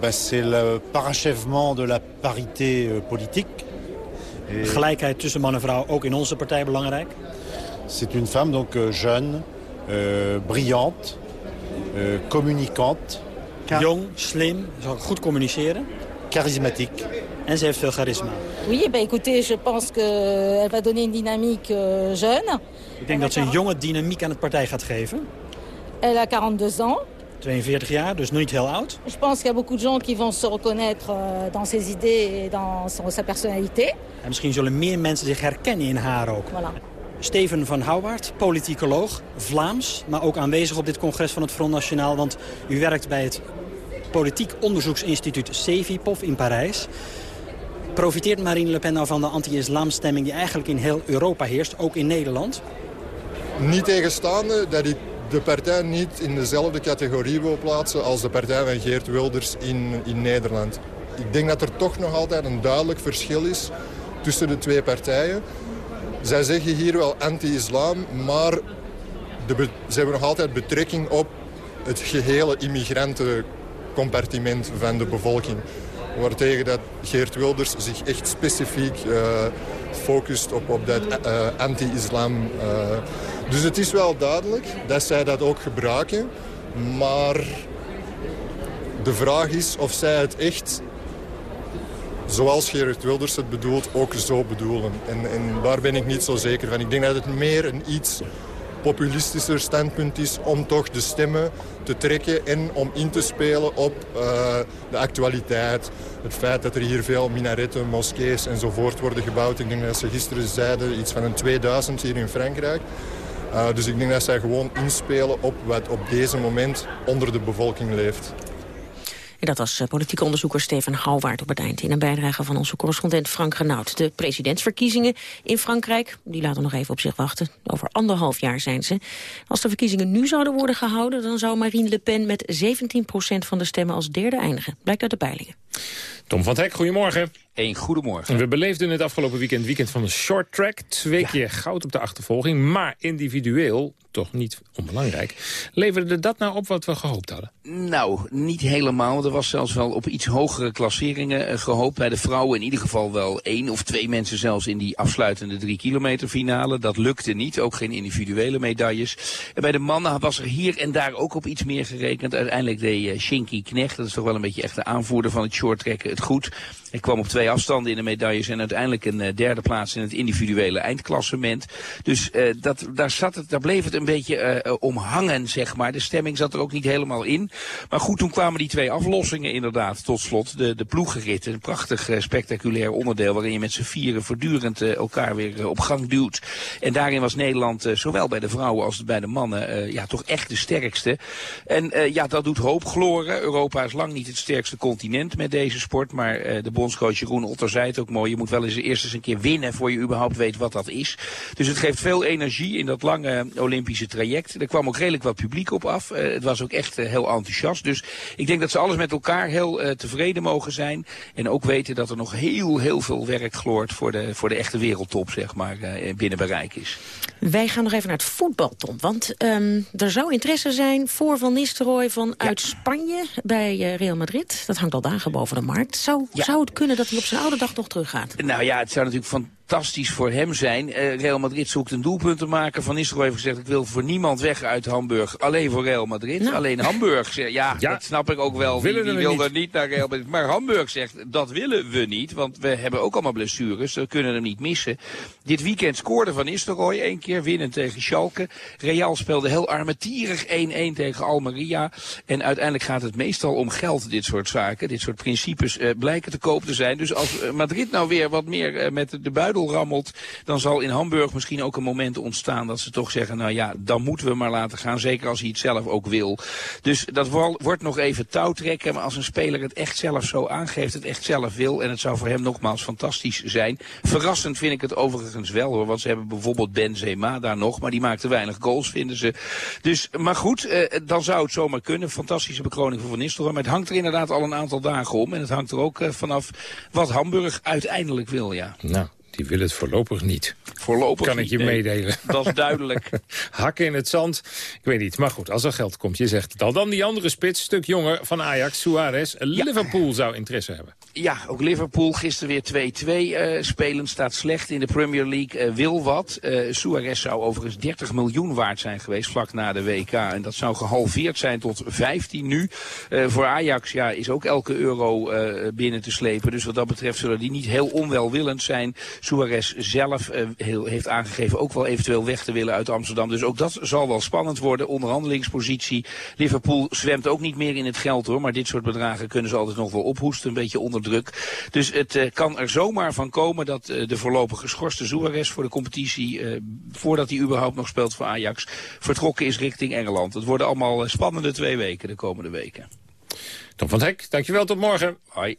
Speaker 45: ben, c'est le parachèvement de la parité euh, politique.
Speaker 44: Et... Gelijkheid tussen man en vrouw, ook in onze partij belangrijk.
Speaker 45: C'est une femme donc jeune, euh, brillante, euh, communicante.
Speaker 44: Jong, slim, zal goed communiceren.
Speaker 45: Charismatique.
Speaker 44: En ze heeft veel charisma.
Speaker 46: Oui, bah écoutez, je pense qu'elle va donner une dynamique euh, jeune.
Speaker 44: Ik denk dat ze een jonge dynamiek aan het partij gaat geven.
Speaker 46: Elle a 42 ans.
Speaker 44: 42 jaar, dus niet heel oud.
Speaker 46: Je pense qu'il y a beaucoup de gens qui vont se reconnaître euh, dans ses idées et dans son, sa personnalité.
Speaker 44: En misschien zullen meer mensen zich herkennen in haar ook.
Speaker 46: Voilà.
Speaker 44: Steven van Houwaard, politicoloog, Vlaams... maar ook aanwezig op dit congres van het Front National... want u werkt bij het Politiek Onderzoeksinstituut CEVIPOF in Parijs. Profiteert Marine Le Pen nou van de anti-islamstemming... die eigenlijk in heel Europa heerst, ook in Nederland?
Speaker 47: Niet tegenstaande dat ik de partij niet in dezelfde categorie wil plaatsen... als de partij van Geert Wilders in, in Nederland. Ik denk dat er toch nog altijd een duidelijk verschil is tussen de twee partijen. Zij zeggen hier wel anti-islam, maar de ze hebben nog altijd betrekking op het gehele immigrantencompartiment van de bevolking. Waartegen dat Geert Wilders zich echt specifiek uh, focust op, op dat uh, anti-islam. Uh. Dus het is wel duidelijk dat zij dat ook gebruiken. Maar de vraag is of zij het echt zoals Geert Wilders het bedoelt, ook zo bedoelen. En, en daar ben ik niet zo zeker van. Ik denk dat het meer een iets populistischer standpunt is om toch de stemmen te trekken en om in te spelen op uh, de actualiteit. Het feit dat er hier veel minaretten, moskees enzovoort worden gebouwd. Ik denk dat ze gisteren zeiden iets van een 2000 hier in Frankrijk. Uh, dus ik denk dat zij gewoon inspelen op wat op deze moment onder de bevolking leeft.
Speaker 13: En dat was uh, politiek onderzoeker Steven Houwaard op het eind... in een bijdrage van onze correspondent Frank Renaud. De presidentsverkiezingen in Frankrijk, die laten nog even op zich wachten. Over anderhalf jaar zijn ze. Als de verkiezingen nu zouden worden gehouden... dan zou Marine Le Pen met 17% van de stemmen als derde eindigen. Blijkt uit de peilingen.
Speaker 14: Tom van Hek, goedemorgen.
Speaker 48: Een goedemorgen.
Speaker 14: We beleefden het afgelopen weekend weekend van de short track. Twee keer goud op de achtervolging, maar individueel, toch niet onbelangrijk... leverde dat nou op wat we gehoopt hadden?
Speaker 48: Nou, niet helemaal. Er was zelfs wel op iets hogere klasseringen uh, gehoopt. Bij de vrouwen in ieder geval wel één of twee mensen zelfs in die afsluitende drie kilometer finale. Dat lukte niet, ook geen individuele medailles. En bij de mannen was er hier en daar ook op iets meer gerekend. Uiteindelijk deed uh, Shinky Knecht, dat is toch wel een beetje echt de aanvoerder van het short track, het goed. Hij kwam op twee afstanden in de medailles en uiteindelijk een uh, derde plaats in het individuele eindklassement. Dus uh, dat, daar, zat het, daar bleef het een beetje uh, om hangen, zeg maar. De stemming zat er ook niet helemaal in. Maar goed, toen kwamen die twee aflossingen inderdaad tot slot. De, de ploegenrit, een prachtig spectaculair onderdeel waarin je met z'n vieren voortdurend elkaar weer op gang duwt. En daarin was Nederland, zowel bij de vrouwen als bij de mannen, ja, toch echt de sterkste. En ja, dat doet hoop gloren. Europa is lang niet het sterkste continent met deze sport, maar de bondscoach Jeroen Otter zei het ook mooi. Je moet wel eens eerst eens een keer winnen voor je überhaupt weet wat dat is. Dus het geeft veel energie in dat lange Olympische traject. Er kwam ook redelijk wat publiek op af. Uh, het was ook echt uh, heel enthousiast. Dus ik denk dat ze alles met elkaar heel uh, tevreden mogen zijn. En ook weten dat er nog heel, heel veel werk gloort voor de, voor de echte wereldtop, zeg maar, binnen bereik is.
Speaker 13: Wij gaan nog even naar het voetbal, Tom. Want um, er zou interesse zijn voor Van Nistelrooy vanuit ja. Spanje bij Real Madrid. Dat hangt al dagen boven de markt. Zou, ja. zou het kunnen dat hij op zijn oude dag nog teruggaat?
Speaker 48: Nou ja, het zou natuurlijk van fantastisch voor hem zijn. Uh, Real Madrid zoekt een doelpunt te maken. Van Nistelrooy heeft gezegd, ik wil voor niemand weg uit Hamburg. Alleen voor Real Madrid. Nou. Alleen Hamburg. Zegt, ja, ja, dat snap ik ook wel. Die wil niet. er niet naar Real Madrid. Maar Hamburg zegt, dat willen we niet. Want we hebben ook allemaal blessures. We kunnen hem niet missen. Dit weekend scoorde Van Nistelrooy één keer winnen tegen Schalke. Real speelde heel armetierig 1-1 tegen Almeria. En uiteindelijk gaat het meestal om geld, dit soort zaken. Dit soort principes uh, blijken te koop te zijn. Dus als uh, Madrid nou weer wat meer uh, met de buidel rammelt, dan zal in Hamburg misschien ook een moment ontstaan dat ze toch zeggen, nou ja, dan moeten we maar laten gaan. Zeker als hij het zelf ook wil. Dus dat wordt nog even touwtrekken. Maar als een speler het echt zelf zo aangeeft, het echt zelf wil. En het zou voor hem nogmaals fantastisch zijn. Verrassend vind ik het overigens wel hoor. Want ze hebben bijvoorbeeld Benzema daar nog. Maar die maakte weinig goals, vinden ze. Dus, maar goed, eh, dan zou het zomaar kunnen. Fantastische bekroning voor Van Nistelrooy. Maar het hangt er inderdaad al een aantal dagen om. En het hangt er ook uh, vanaf wat Hamburg uiteindelijk wil, ja.
Speaker 14: Nou. Die wil het voorlopig niet.
Speaker 48: Voorlopig
Speaker 14: Kan ik je meedelen.
Speaker 48: Dat is duidelijk.
Speaker 14: Hakken in het zand. Ik weet niet. Maar goed, als er geld komt, je zegt het al. Dan die andere spits, stuk jonger van Ajax, Suarez. Liverpool ja. zou interesse hebben.
Speaker 48: Ja, ook Liverpool gisteren weer 2-2 uh, spelen. Staat slecht in de Premier League. Uh, wil wat. Uh, Suarez zou overigens 30 miljoen waard zijn geweest vlak na de WK. En dat zou gehalveerd zijn tot 15 nu. voor Ajax ja, is ook elke euro binnen te slepen. Dus wat dat betreft zullen die niet heel onwelwillend zijn. Suarez zelf heel, heeft aangegeven ook wel eventueel weg te willen uit Amsterdam. Dus ook dat zal wel spannend worden. Onderhandelingspositie. Liverpool zwemt ook niet meer in het geld hoor. Maar dit soort bedragen kunnen ze altijd nog wel ophoesten. Een beetje onder druk. Dus het uh, kan er zomaar van komen dat uh, de voorlopig geschorste Suarez voor de competitie, uh, voordat hij überhaupt nog speelt voor Ajax, vertrokken is richting Engeland. Het worden allemaal spannende twee weken de komende weken.
Speaker 14: Tom van Hek, dankjewel, tot morgen.
Speaker 48: Hoi.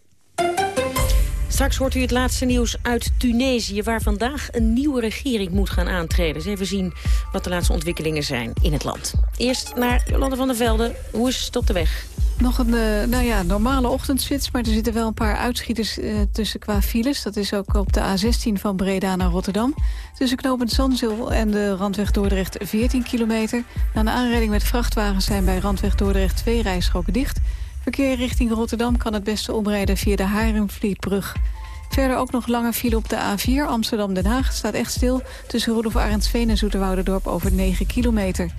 Speaker 13: Straks hoort u het laatste nieuws uit Tunesië... waar vandaag een nieuwe regering moet gaan aantreden. Dus even zien wat de laatste ontwikkelingen zijn in het land. Eerst naar Jolande van der Velde. Hoe is het op de weg?
Speaker 4: Nog een uh, nou ja, normale ochtendspits, maar er zitten wel een paar uitschieters uh, tussen qua files. Dat is ook op de A16 van Breda naar Rotterdam. Tussen knooppunt Zanzul en de Randweg Dordrecht 14 kilometer. Na een aanrijding met vrachtwagens zijn bij Randweg Dordrecht twee rijstroken dicht. Verkeer richting Rotterdam kan het beste omrijden via de Haringvlietbrug. Verder ook nog lange file op de A4 Amsterdam-Den Haag. staat echt stil tussen Rudolf Arendsveen en Zoeterwouderdorp over 9 kilometer.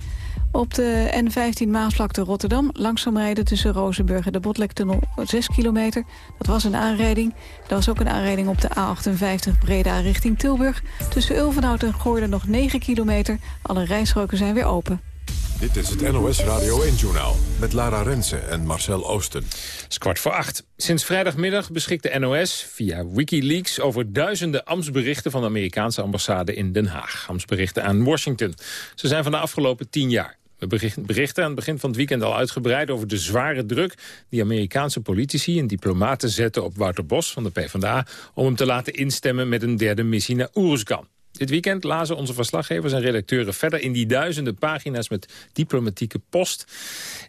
Speaker 4: Op de N15 Maasvlakte Rotterdam langzaam rijden tussen Rozenburg en de Botlektunnel 6 kilometer. Dat was een aanrijding. Er was ook een aanrijding op de A58 Breda richting Tilburg. Tussen Ulvenhout en Goorden nog 9 kilometer. Alle rijstroken zijn weer open.
Speaker 2: Dit is het NOS Radio 1-journaal met Lara Rensen en Marcel Oosten. Het
Speaker 14: is kwart voor acht. Sinds vrijdagmiddag beschikt de NOS via Wikileaks... over duizenden ambtsberichten van de Amerikaanse ambassade in Den Haag. Ambtsberichten aan Washington. Ze zijn van de afgelopen tien jaar. We berichten aan het begin van het weekend al uitgebreid over de zware druk... die Amerikaanse politici en diplomaten zetten op Wouter Bos van de PvdA... om hem te laten instemmen met een derde missie naar Oeruzgan. Dit weekend lazen onze verslaggevers en redacteuren verder in die duizenden pagina's met diplomatieke post.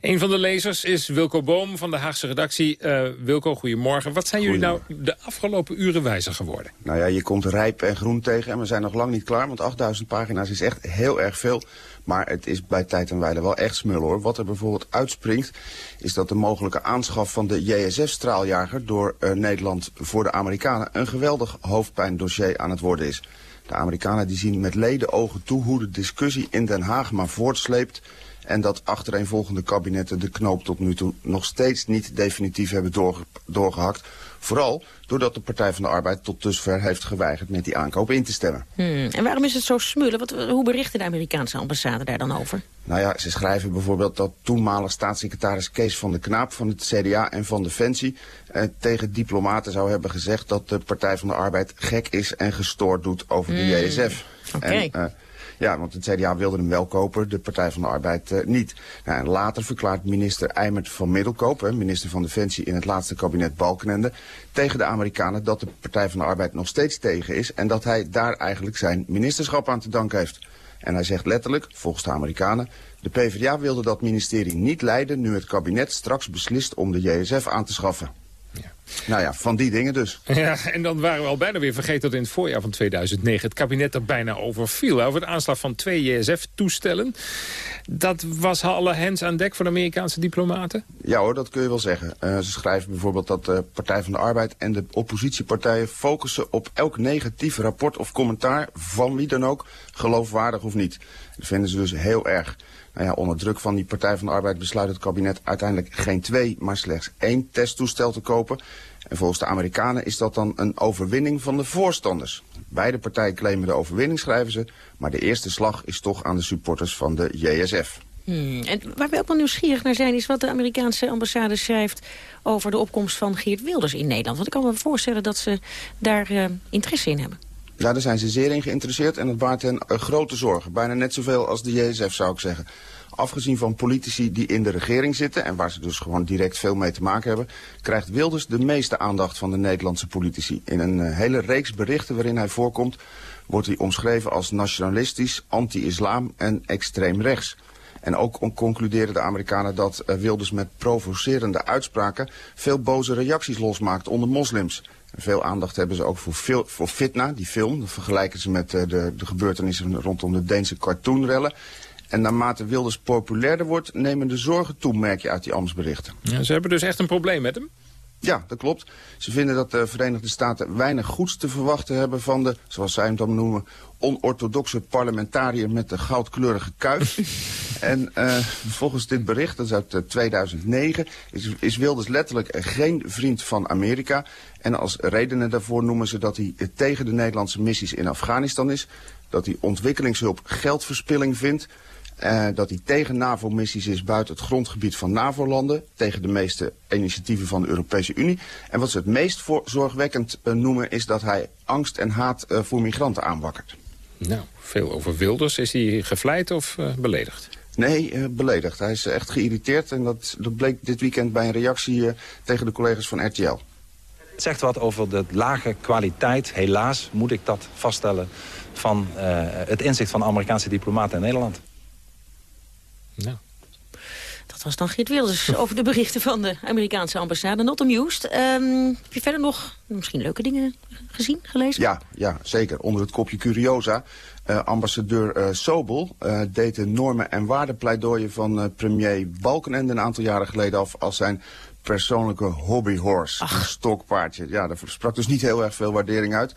Speaker 14: Een van de lezers is Wilco Boom van de Haagse redactie. Uh, Wilco, goedemorgen. Wat zijn jullie nou de afgelopen uren wijzer geworden?
Speaker 49: Nou ja, je komt rijp en groen tegen en we zijn nog lang niet klaar, want 8000 pagina's is echt heel erg veel. Maar het is bij tijd en wijle wel echt smul hoor. Wat er bijvoorbeeld uitspringt is dat de mogelijke aanschaf van de JSF-straaljager door uh, Nederland voor de Amerikanen een geweldig hoofdpijndossier aan het worden is. De Amerikanen die zien met leden ogen toe hoe de discussie in Den Haag maar voortsleept en dat achtereenvolgende kabinetten de knoop tot nu toe nog steeds niet definitief hebben doorgehakt. Vooral doordat de Partij van de Arbeid tot dusver heeft geweigerd met die aankoop in te stemmen.
Speaker 13: Hmm. En waarom is het zo smullen? Wat, hoe berichten de Amerikaanse ambassade daar dan over?
Speaker 49: Nou ja, ze schrijven bijvoorbeeld dat toenmalig staatssecretaris Kees van der Knaap van het CDA en van Defensie eh, tegen diplomaten zou hebben gezegd dat de Partij van de Arbeid gek is en gestoord doet over de hmm. JSF.
Speaker 13: Oké. Okay.
Speaker 49: Ja, want het CDA wilde hem wel kopen, de Partij van de Arbeid uh, niet. Nou, later verklaart minister Eimert van Middelkoop, hè, minister van Defensie in het laatste kabinet Balkenende, tegen de Amerikanen dat de Partij van de Arbeid nog steeds tegen is en dat hij daar eigenlijk zijn ministerschap aan te danken heeft. En hij zegt letterlijk, volgens de Amerikanen, de PvdA wilde dat ministerie niet leiden nu het kabinet straks beslist om de JSF aan te schaffen. Nou ja, van die dingen dus.
Speaker 14: Ja, en dan waren we al bijna weer vergeten dat in het voorjaar van 2009... het kabinet er bijna over viel. Over de aanslag van twee JSF-toestellen. Dat was alle hens aan dek voor de Amerikaanse diplomaten?
Speaker 49: Ja hoor, dat kun je wel zeggen. Uh, ze schrijven bijvoorbeeld dat de Partij van de Arbeid en de oppositiepartijen... focussen op elk negatief rapport of commentaar, van wie dan ook, geloofwaardig of niet. Dat vinden ze dus heel erg. Nou ja, onder druk van die Partij van de Arbeid besluit het kabinet uiteindelijk geen twee, maar slechts één testtoestel te kopen. En volgens de Amerikanen is dat dan een overwinning van de voorstanders. Beide partijen claimen de overwinning, schrijven ze, maar de eerste slag is toch aan de supporters van de JSF.
Speaker 13: Hmm. En waar we ook wel nieuwsgierig naar zijn... is wat de Amerikaanse ambassade schrijft over de opkomst van Geert Wilders in Nederland. Want ik kan me voorstellen dat ze daar uh, interesse in hebben.
Speaker 49: Ja, daar zijn ze zeer in geïnteresseerd en het baart hen uh, grote zorgen. Bijna net zoveel als de JSF zou ik zeggen. Afgezien van politici die in de regering zitten en waar ze dus gewoon direct veel mee te maken hebben, krijgt Wilders de meeste aandacht van de Nederlandse politici. In een uh, hele reeks berichten waarin hij voorkomt, wordt hij omschreven als nationalistisch, anti-islam en extreem rechts. En ook concluderen de Amerikanen dat uh, Wilders met provocerende uitspraken veel boze reacties losmaakt onder moslims. Veel aandacht hebben ze ook voor, voor Fitna, die film. Dat vergelijken ze met uh, de, de gebeurtenissen rondom de Deense cartoonrellen. En naarmate Wilders populairder wordt, nemen de zorgen toe, merk je uit die ambtsberichten.
Speaker 14: Ja, ze hebben dus echt een probleem met hem?
Speaker 49: Ja, dat klopt. Ze vinden dat de Verenigde Staten weinig goeds te verwachten hebben van de, zoals zij hem dan noemen, onorthodoxe parlementariër met de goudkleurige kuif. en uh, volgens dit bericht, dat is uit uh, 2009, is, is Wilders letterlijk geen vriend van Amerika. En als redenen daarvoor noemen ze dat hij tegen de Nederlandse missies in Afghanistan is. Dat hij ontwikkelingshulp geldverspilling vindt. Uh, dat hij tegen NAVO-missies is buiten het grondgebied van NAVO-landen. Tegen de meeste initiatieven van de Europese Unie. En wat ze het meest voor, zorgwekkend uh, noemen is dat hij angst en haat uh, voor migranten aanwakkert.
Speaker 14: Nou, veel over Wilders. Is hij gevleid of beledigd?
Speaker 49: Nee, beledigd. Hij is echt geïrriteerd. En dat, dat bleek dit weekend bij een reactie tegen de collega's van RTL.
Speaker 45: Het zegt wat over de lage kwaliteit, helaas moet ik dat vaststellen... van het inzicht van Amerikaanse diplomaten in Nederland.
Speaker 13: Nou. Was dan Geert Wilders over de berichten van de Amerikaanse ambassade. Not amused. Um, heb je verder nog misschien leuke dingen gezien, gelezen?
Speaker 49: Ja, ja zeker. Onder het kopje Curiosa. Uh, ambassadeur uh, Sobel uh, deed de normen- en waardepleidooien van premier Balkenende een aantal jaren geleden af als zijn persoonlijke hobbyhorse. Een stokpaardje. Ja, daar sprak dus niet heel erg veel waardering uit.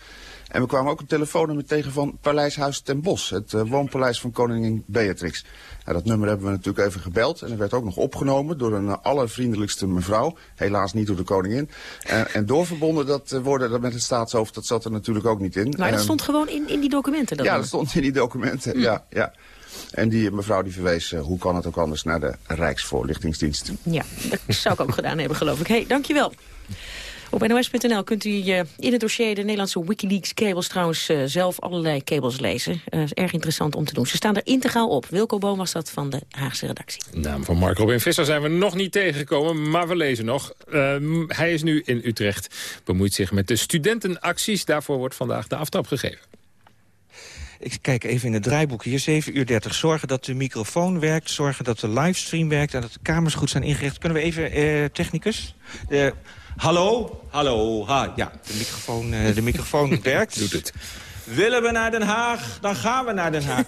Speaker 49: En we kwamen ook een telefoonnummer tegen van Paleishuis ten Bosch, het uh, woonpaleis van koningin Beatrix. Nou, dat nummer hebben we natuurlijk even gebeld en er werd ook nog opgenomen door een uh, allervriendelijkste mevrouw. Helaas niet door de koningin. Uh, en doorverbonden dat uh, worden dat met het staatshoofd, dat zat er natuurlijk ook niet in.
Speaker 13: Maar dat stond gewoon in, in die documenten?
Speaker 49: Dan ja, dat stond in die documenten, hm. ja, ja. En die mevrouw die verwees, hoe kan het ook anders, naar de Rijksvoorlichtingsdienst.
Speaker 13: Ja, dat zou ik ook gedaan hebben, geloof ik. Hé, hey, dankjewel. Op nos.nl kunt u uh, in het dossier de Nederlandse Wikileaks-kabels trouwens uh, zelf allerlei kabels lezen. Uh, is erg interessant om te doen. Ze staan er integraal op. Wilco Boom was dat van de Haagse redactie.
Speaker 14: naam van Mark Robin Visser zijn we nog niet tegengekomen, maar we lezen nog. Ehm, hij is nu in Utrecht, bemoeit zich met de studentenacties. Daarvoor wordt vandaag de aftrap gegeven.
Speaker 28: Ik kijk even in het draaiboek hier, 7 uur 30. Zorgen dat de microfoon werkt, zorgen dat de livestream werkt... en dat de kamers goed zijn ingericht. Kunnen we even, technicus? De Hallo? Hallo, ha, ja, de microfoon, uh, de microfoon werkt.
Speaker 14: Doet het.
Speaker 28: Willen we naar Den Haag, dan gaan we naar Den Haag.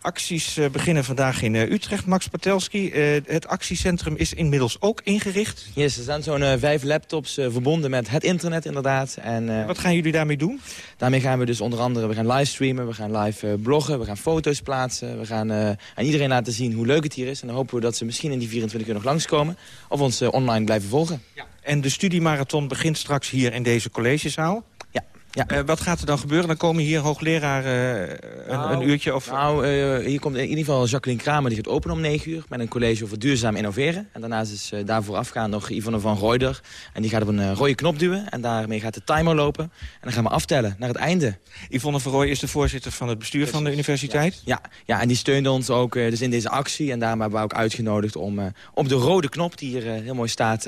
Speaker 28: Acties uh, beginnen vandaag in uh, Utrecht, Max Patelski. het actiecentrum is inmiddels ook ingericht.
Speaker 29: Yes, er zijn zo'n vijf laptops verbonden met het internet inderdaad. En,
Speaker 28: Wat gaan jullie daarmee doen?
Speaker 29: Daarmee gaan we dus onder andere, we gaan livestreamen, we gaan live bloggen, we gaan foto's plaatsen. We gaan aan iedereen laten zien hoe leuk het hier is. En dan hopen we dat ze misschien in die 24 uur nog langskomen. Of ons online blijven volgen.
Speaker 28: Ja. En de studiemarathon begint straks hier in deze collegezaal.
Speaker 29: Ja.
Speaker 28: Uh, wat gaat er dan gebeuren? Dan komen hier hoogleraren uh, een,
Speaker 29: nou,
Speaker 28: een, uurtje? Of...
Speaker 29: Nou, uh, hier komt in ieder geval Jacqueline Kramer, die gaat openen om 9 uur... met een college over duurzaam innoveren. En daarnaast is daarvoor afgaan nog Yvonne van Rooider. En die gaat op een rode knop duwen en daarmee gaat de timer lopen. En dan gaan we aftellen naar het einde.
Speaker 28: Yvonne van Rooij is de voorzitter van het bestuur Precies. van de universiteit?
Speaker 29: Ja, ja, en die steunde ons ook dus in deze actie. En daarom hebben we ook uitgenodigd om op de rode knop, die hier heel mooi staat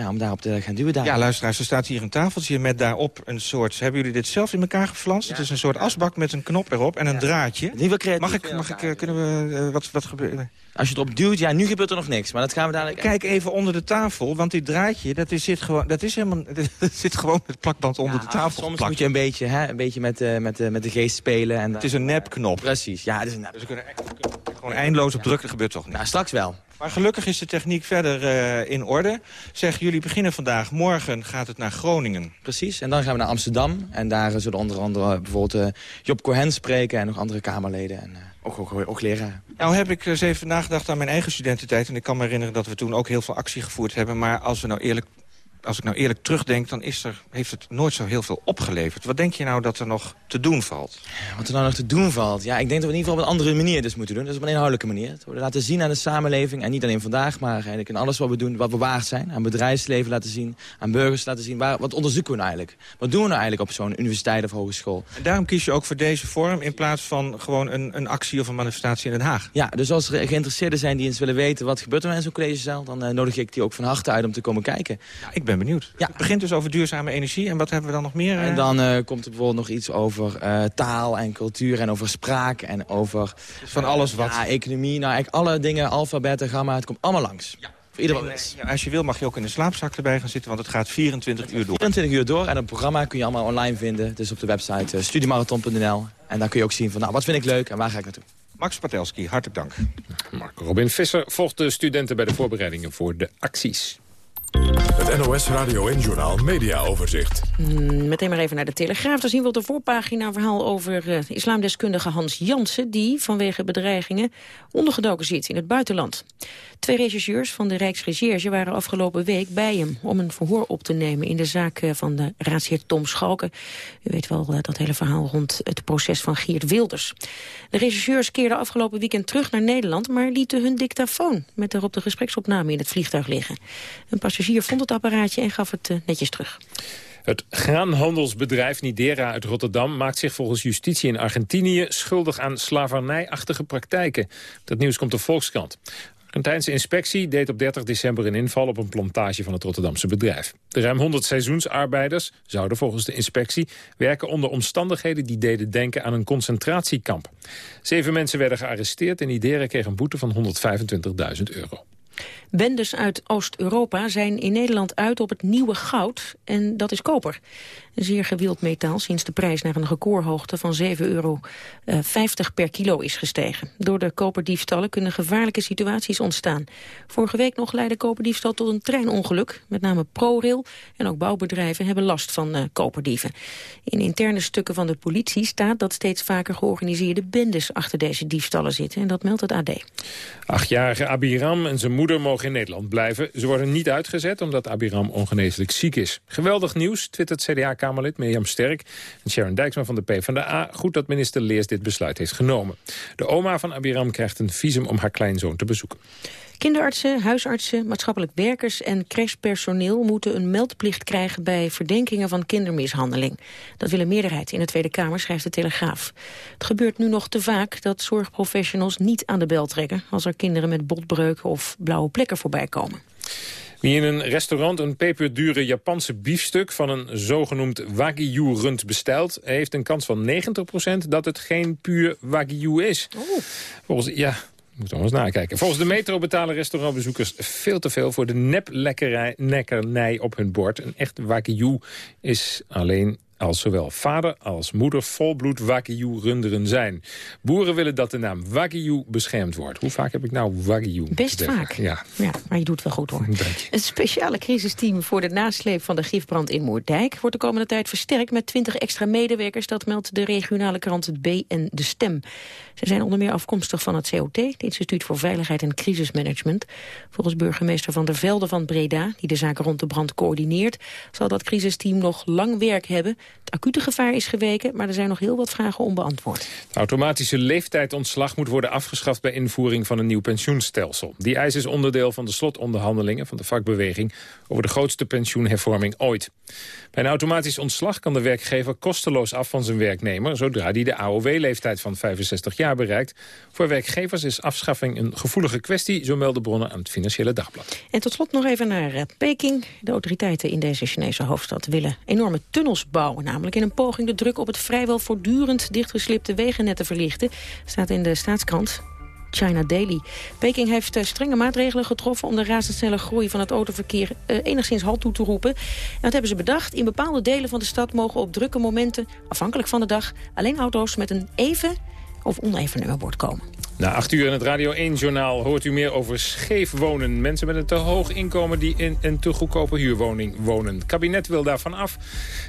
Speaker 29: ja, om daarop te gaan duwen. Daar.
Speaker 28: Ja, luisteraars, er staat hier een tafeltje met daarop een soort... Hebben jullie dit zelf in elkaar geflanst? Ja. Het is een soort asbak met een knop erop en een ja. draadje. Mag ik, mag ik, uh, kunnen we, uh, wat, wat gebeuren?
Speaker 29: Als je het op duwt, ja, nu gebeurt er nog niks. Maar dat gaan we dadelijk...
Speaker 28: Kijk even onder de tafel, want dit draadje, dat is, zit, gewoon, dat is helemaal, dat zit gewoon met plakband onder
Speaker 29: ja,
Speaker 28: de tafel
Speaker 29: Soms
Speaker 28: geplakt.
Speaker 29: moet je een beetje, hè, een beetje met, uh, met, met de geest spelen. En
Speaker 28: het is een nepknop.
Speaker 29: Precies, ja, het is een nep.
Speaker 28: Dus we kunnen, gewoon eindeloos op drukken, gebeurt toch niet?
Speaker 29: Nou, straks wel.
Speaker 28: Maar gelukkig is de techniek verder uh, in orde. Zeg, jullie beginnen vandaag. Morgen gaat het naar Groningen.
Speaker 29: Precies. En dan gaan we naar Amsterdam. En daar zullen onder andere bijvoorbeeld uh, Job Cohen spreken... en nog andere Kamerleden en uh, ook, ook, ook leraren.
Speaker 28: Nou heb ik eens even nagedacht aan mijn eigen studententijd. En ik kan me herinneren dat we toen ook heel veel actie gevoerd hebben. Maar als we nou eerlijk als ik nou eerlijk terugdenk, dan is er, heeft het nooit zo heel veel opgeleverd. Wat denk je nou dat er nog te doen valt?
Speaker 29: Wat er nou nog te doen valt? Ja, ik denk dat we in ieder geval op een andere manier dus moeten doen. Dus op een inhoudelijke manier. Worden laten zien aan de samenleving. En niet alleen vandaag, maar eigenlijk in alles wat we doen, wat we waard zijn. Aan bedrijfsleven laten zien, aan burgers laten zien. Waar, wat onderzoeken we nou eigenlijk? Wat doen we nou eigenlijk op zo'n universiteit of hogeschool?
Speaker 28: En daarom kies je ook voor deze vorm in plaats van gewoon een, een actie of een manifestatie in Den Haag?
Speaker 29: Ja, dus als er geïnteresseerden zijn die eens willen weten wat gebeurt er in zo'n collegezaal... dan uh, nodig ik die ook van harte uit om te komen kijken.
Speaker 28: Ja, ik ben benieuwd.
Speaker 29: Ja.
Speaker 28: Het begint dus over duurzame energie. En wat hebben we dan nog meer?
Speaker 29: En dan uh, komt er bijvoorbeeld nog iets over uh, taal en cultuur en over spraak en over...
Speaker 28: Dus van alles wat?
Speaker 29: Ja, economie, nou eigenlijk alle dingen, alfa, beta, gamma, het komt allemaal langs. Ja. Voor iedereen.
Speaker 28: Ja, als je wil mag je ook in de slaapzak erbij gaan zitten, want het gaat 24 uur door.
Speaker 29: 24 uur door en het programma kun je allemaal online vinden. Dus op de website uh, studiemarathon.nl. En daar kun je ook zien van, nou, wat vind ik leuk en waar ga ik naartoe.
Speaker 28: Max Patelski, hartelijk dank.
Speaker 14: Mark Robin Visser volgt de studenten bij de voorbereidingen voor de acties.
Speaker 2: Het NOS Radio en Journal Media Overzicht.
Speaker 13: Mm, meteen maar even naar de Telegraaf. Daar zien we op de voorpagina een verhaal over uh, islamdeskundige Hans Jansen... die vanwege bedreigingen ondergedoken zit in het buitenland. Twee rechercheurs van de Rijksrecherche waren afgelopen week bij hem... om een verhoor op te nemen in de zaak uh, van de raadsheer Tom Schalken. U weet wel uh, dat hele verhaal rond het proces van Geert Wilders. De rechercheurs keerden afgelopen weekend terug naar Nederland... maar lieten hun dictafoon met daarop de gespreksopname in het vliegtuig liggen. Een passagier vond het apparaatje en gaf het netjes terug.
Speaker 14: Het graanhandelsbedrijf Nidera uit Rotterdam maakt zich volgens justitie in Argentinië schuldig aan slavernijachtige praktijken. Dat nieuws komt de Volkskrant. Argentijnse inspectie deed op 30 december een inval op een plantage van het Rotterdamse bedrijf. De ruim 100 seizoensarbeiders zouden volgens de inspectie werken onder omstandigheden die deden denken aan een concentratiekamp. Zeven mensen werden gearresteerd en Nidera kreeg een boete van 125.000 euro.
Speaker 13: Bendes uit Oost-Europa zijn in Nederland uit op het nieuwe goud en dat is koper. Zeer gewild metaal sinds de prijs naar een recordhoogte van 7,50 euro per kilo is gestegen. Door de koperdiefstallen kunnen gevaarlijke situaties ontstaan. Vorige week nog leidde koperdiefstal tot een treinongeluk. Met name ProRail en ook bouwbedrijven hebben last van uh, koperdieven. In interne stukken van de politie staat dat steeds vaker georganiseerde bendes achter deze diefstallen zitten. En dat meldt het AD.
Speaker 14: Achtjarige Abiram en zijn moeder mogen in Nederland blijven. Ze worden niet uitgezet omdat Abiram ongeneeslijk ziek is. Geweldig nieuws, twittert CDA-kamerlid Mirjam Sterk en Sharon Dijksma van de PvdA. Goed dat minister Leers dit besluit heeft genomen. De oma van Abiram krijgt een visum om haar kleinzoon te bezoeken.
Speaker 13: Kinderartsen, huisartsen, maatschappelijk werkers en crashpersoneel moeten een meldplicht krijgen bij verdenkingen van kindermishandeling. Dat wil een meerderheid in de Tweede Kamer, schrijft de Telegraaf. Het gebeurt nu nog te vaak dat zorgprofessionals niet aan de bel trekken als er kinderen met botbreuken of blauwe plekken voorbij komen.
Speaker 14: Wie in een restaurant een peperdure Japanse biefstuk van een zogenoemd Wagyu-rund bestelt... heeft een kans van 90% dat het geen puur Wagyu is.
Speaker 13: Oh.
Speaker 14: Volgens, ja, moet nog eens nakijken. Volgens de metro betalen restaurantbezoekers veel te veel... voor de nep-lekkernij op hun bord. Een echt wagyu is alleen als zowel vader als moeder volbloed Wagyu-runderen zijn. Boeren willen dat de naam Wagyu beschermd wordt. Hoe vaak heb ik nou Wagyu
Speaker 13: Best vaak.
Speaker 14: Ja.
Speaker 13: ja, maar je doet wel goed hoor. Het speciale crisisteam voor de nasleep van de gifbrand in Moerdijk... wordt de komende tijd versterkt met 20 extra medewerkers. Dat meldt de regionale krant Het B en De Stem. Ze zijn onder meer afkomstig van het COT, het Instituut voor Veiligheid en Crisismanagement. Volgens burgemeester Van der Velde van Breda, die de zaken rond de brand coördineert... zal dat crisisteam nog lang werk hebben het acute gevaar is geweken, maar er zijn nog heel wat vragen onbeantwoord.
Speaker 14: Het automatische leeftijdontslag moet worden afgeschaft bij invoering van een nieuw pensioenstelsel. Die eis is onderdeel van de slotonderhandelingen van de vakbeweging over de grootste pensioenhervorming ooit. Bij een automatisch ontslag kan de werkgever kosteloos af van zijn werknemer... zodra die de AOW-leeftijd van 65 jaar bereikt. Voor werkgevers is afschaffing een gevoelige kwestie... zo melden bronnen aan het Financiële Dagblad.
Speaker 13: En tot slot nog even naar eh, Peking. De autoriteiten in deze Chinese hoofdstad willen enorme tunnels bouwen... namelijk in een poging de druk op het vrijwel voortdurend dichtgeslipte wegennet te verlichten. Staat in de staatskrant. China Daily. Peking heeft uh, strenge maatregelen getroffen om de razendsnelle groei van het autoverkeer uh, enigszins halt toe te roepen. En dat hebben ze bedacht. In bepaalde delen van de stad mogen op drukke momenten, afhankelijk van de dag, alleen auto's met een even of oneven nummerbord komen.
Speaker 14: Na acht uur in het Radio 1-journaal hoort u meer over scheef wonen. Mensen met een te hoog inkomen die in een te goedkope huurwoning wonen. Het kabinet wil daarvan af,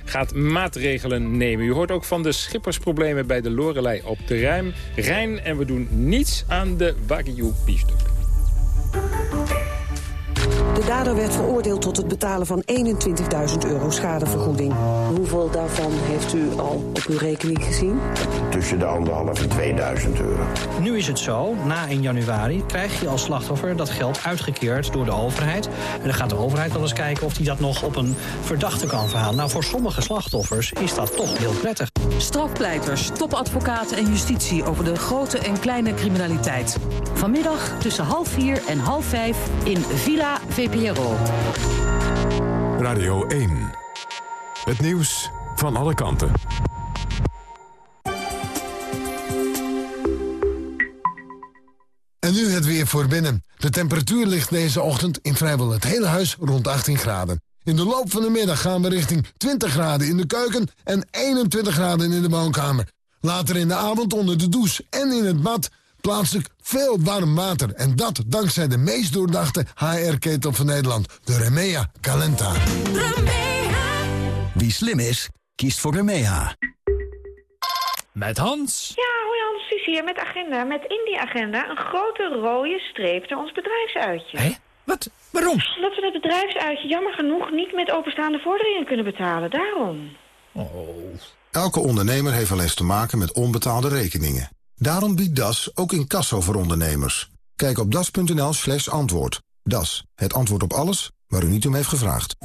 Speaker 14: gaat maatregelen nemen. U hoort ook van de schippersproblemen bij de Lorelei op de Rijn. Rijn en we doen niets aan de Wagyu biefstuk.
Speaker 50: De dader werd veroordeeld tot het betalen van 21.000 euro schadevergoeding. Hoeveel daarvan heeft u al op uw rekening gezien?
Speaker 51: Tussen de anderhalf en 2000 euro.
Speaker 52: Nu is het zo, na 1 januari krijg je als slachtoffer dat geld uitgekeerd door de overheid. En dan gaat de overheid wel eens kijken of hij dat nog op een verdachte kan verhalen. Nou, voor sommige slachtoffers is dat toch heel prettig.
Speaker 53: Strafpleiters, topadvocaten en justitie over de grote en kleine criminaliteit. Vanmiddag tussen half vier en half vijf in Villa VPRO.
Speaker 2: Radio 1. Het nieuws van alle kanten.
Speaker 12: En nu het weer voor binnen. De temperatuur ligt deze ochtend in vrijwel het hele huis rond 18 graden. In de loop van de middag gaan we richting 20 graden in de keuken en 21 graden in de woonkamer. Later in de avond onder de douche en in het bad
Speaker 54: Plaatselijk veel warm water. En dat dankzij de meest doordachte HR-ketel van Nederland. De Remea Calenta.
Speaker 5: Wie slim is, kiest voor Remea.
Speaker 2: Met Hans.
Speaker 55: Ja, hoi Hans, Suus hier met agenda. Met in die agenda een grote rode streep naar ons bedrijfsuitje.
Speaker 2: Hé? Wat? Waarom?
Speaker 55: Omdat we het bedrijfsuitje jammer genoeg niet met openstaande vorderingen kunnen betalen. Daarom.
Speaker 2: Oh.
Speaker 12: Elke ondernemer heeft wel eens te maken met onbetaalde rekeningen. Daarom biedt DAS ook incasso voor ondernemers. Kijk op das.nl slash antwoord. DAS, het antwoord op alles waar u niet om heeft gevraagd.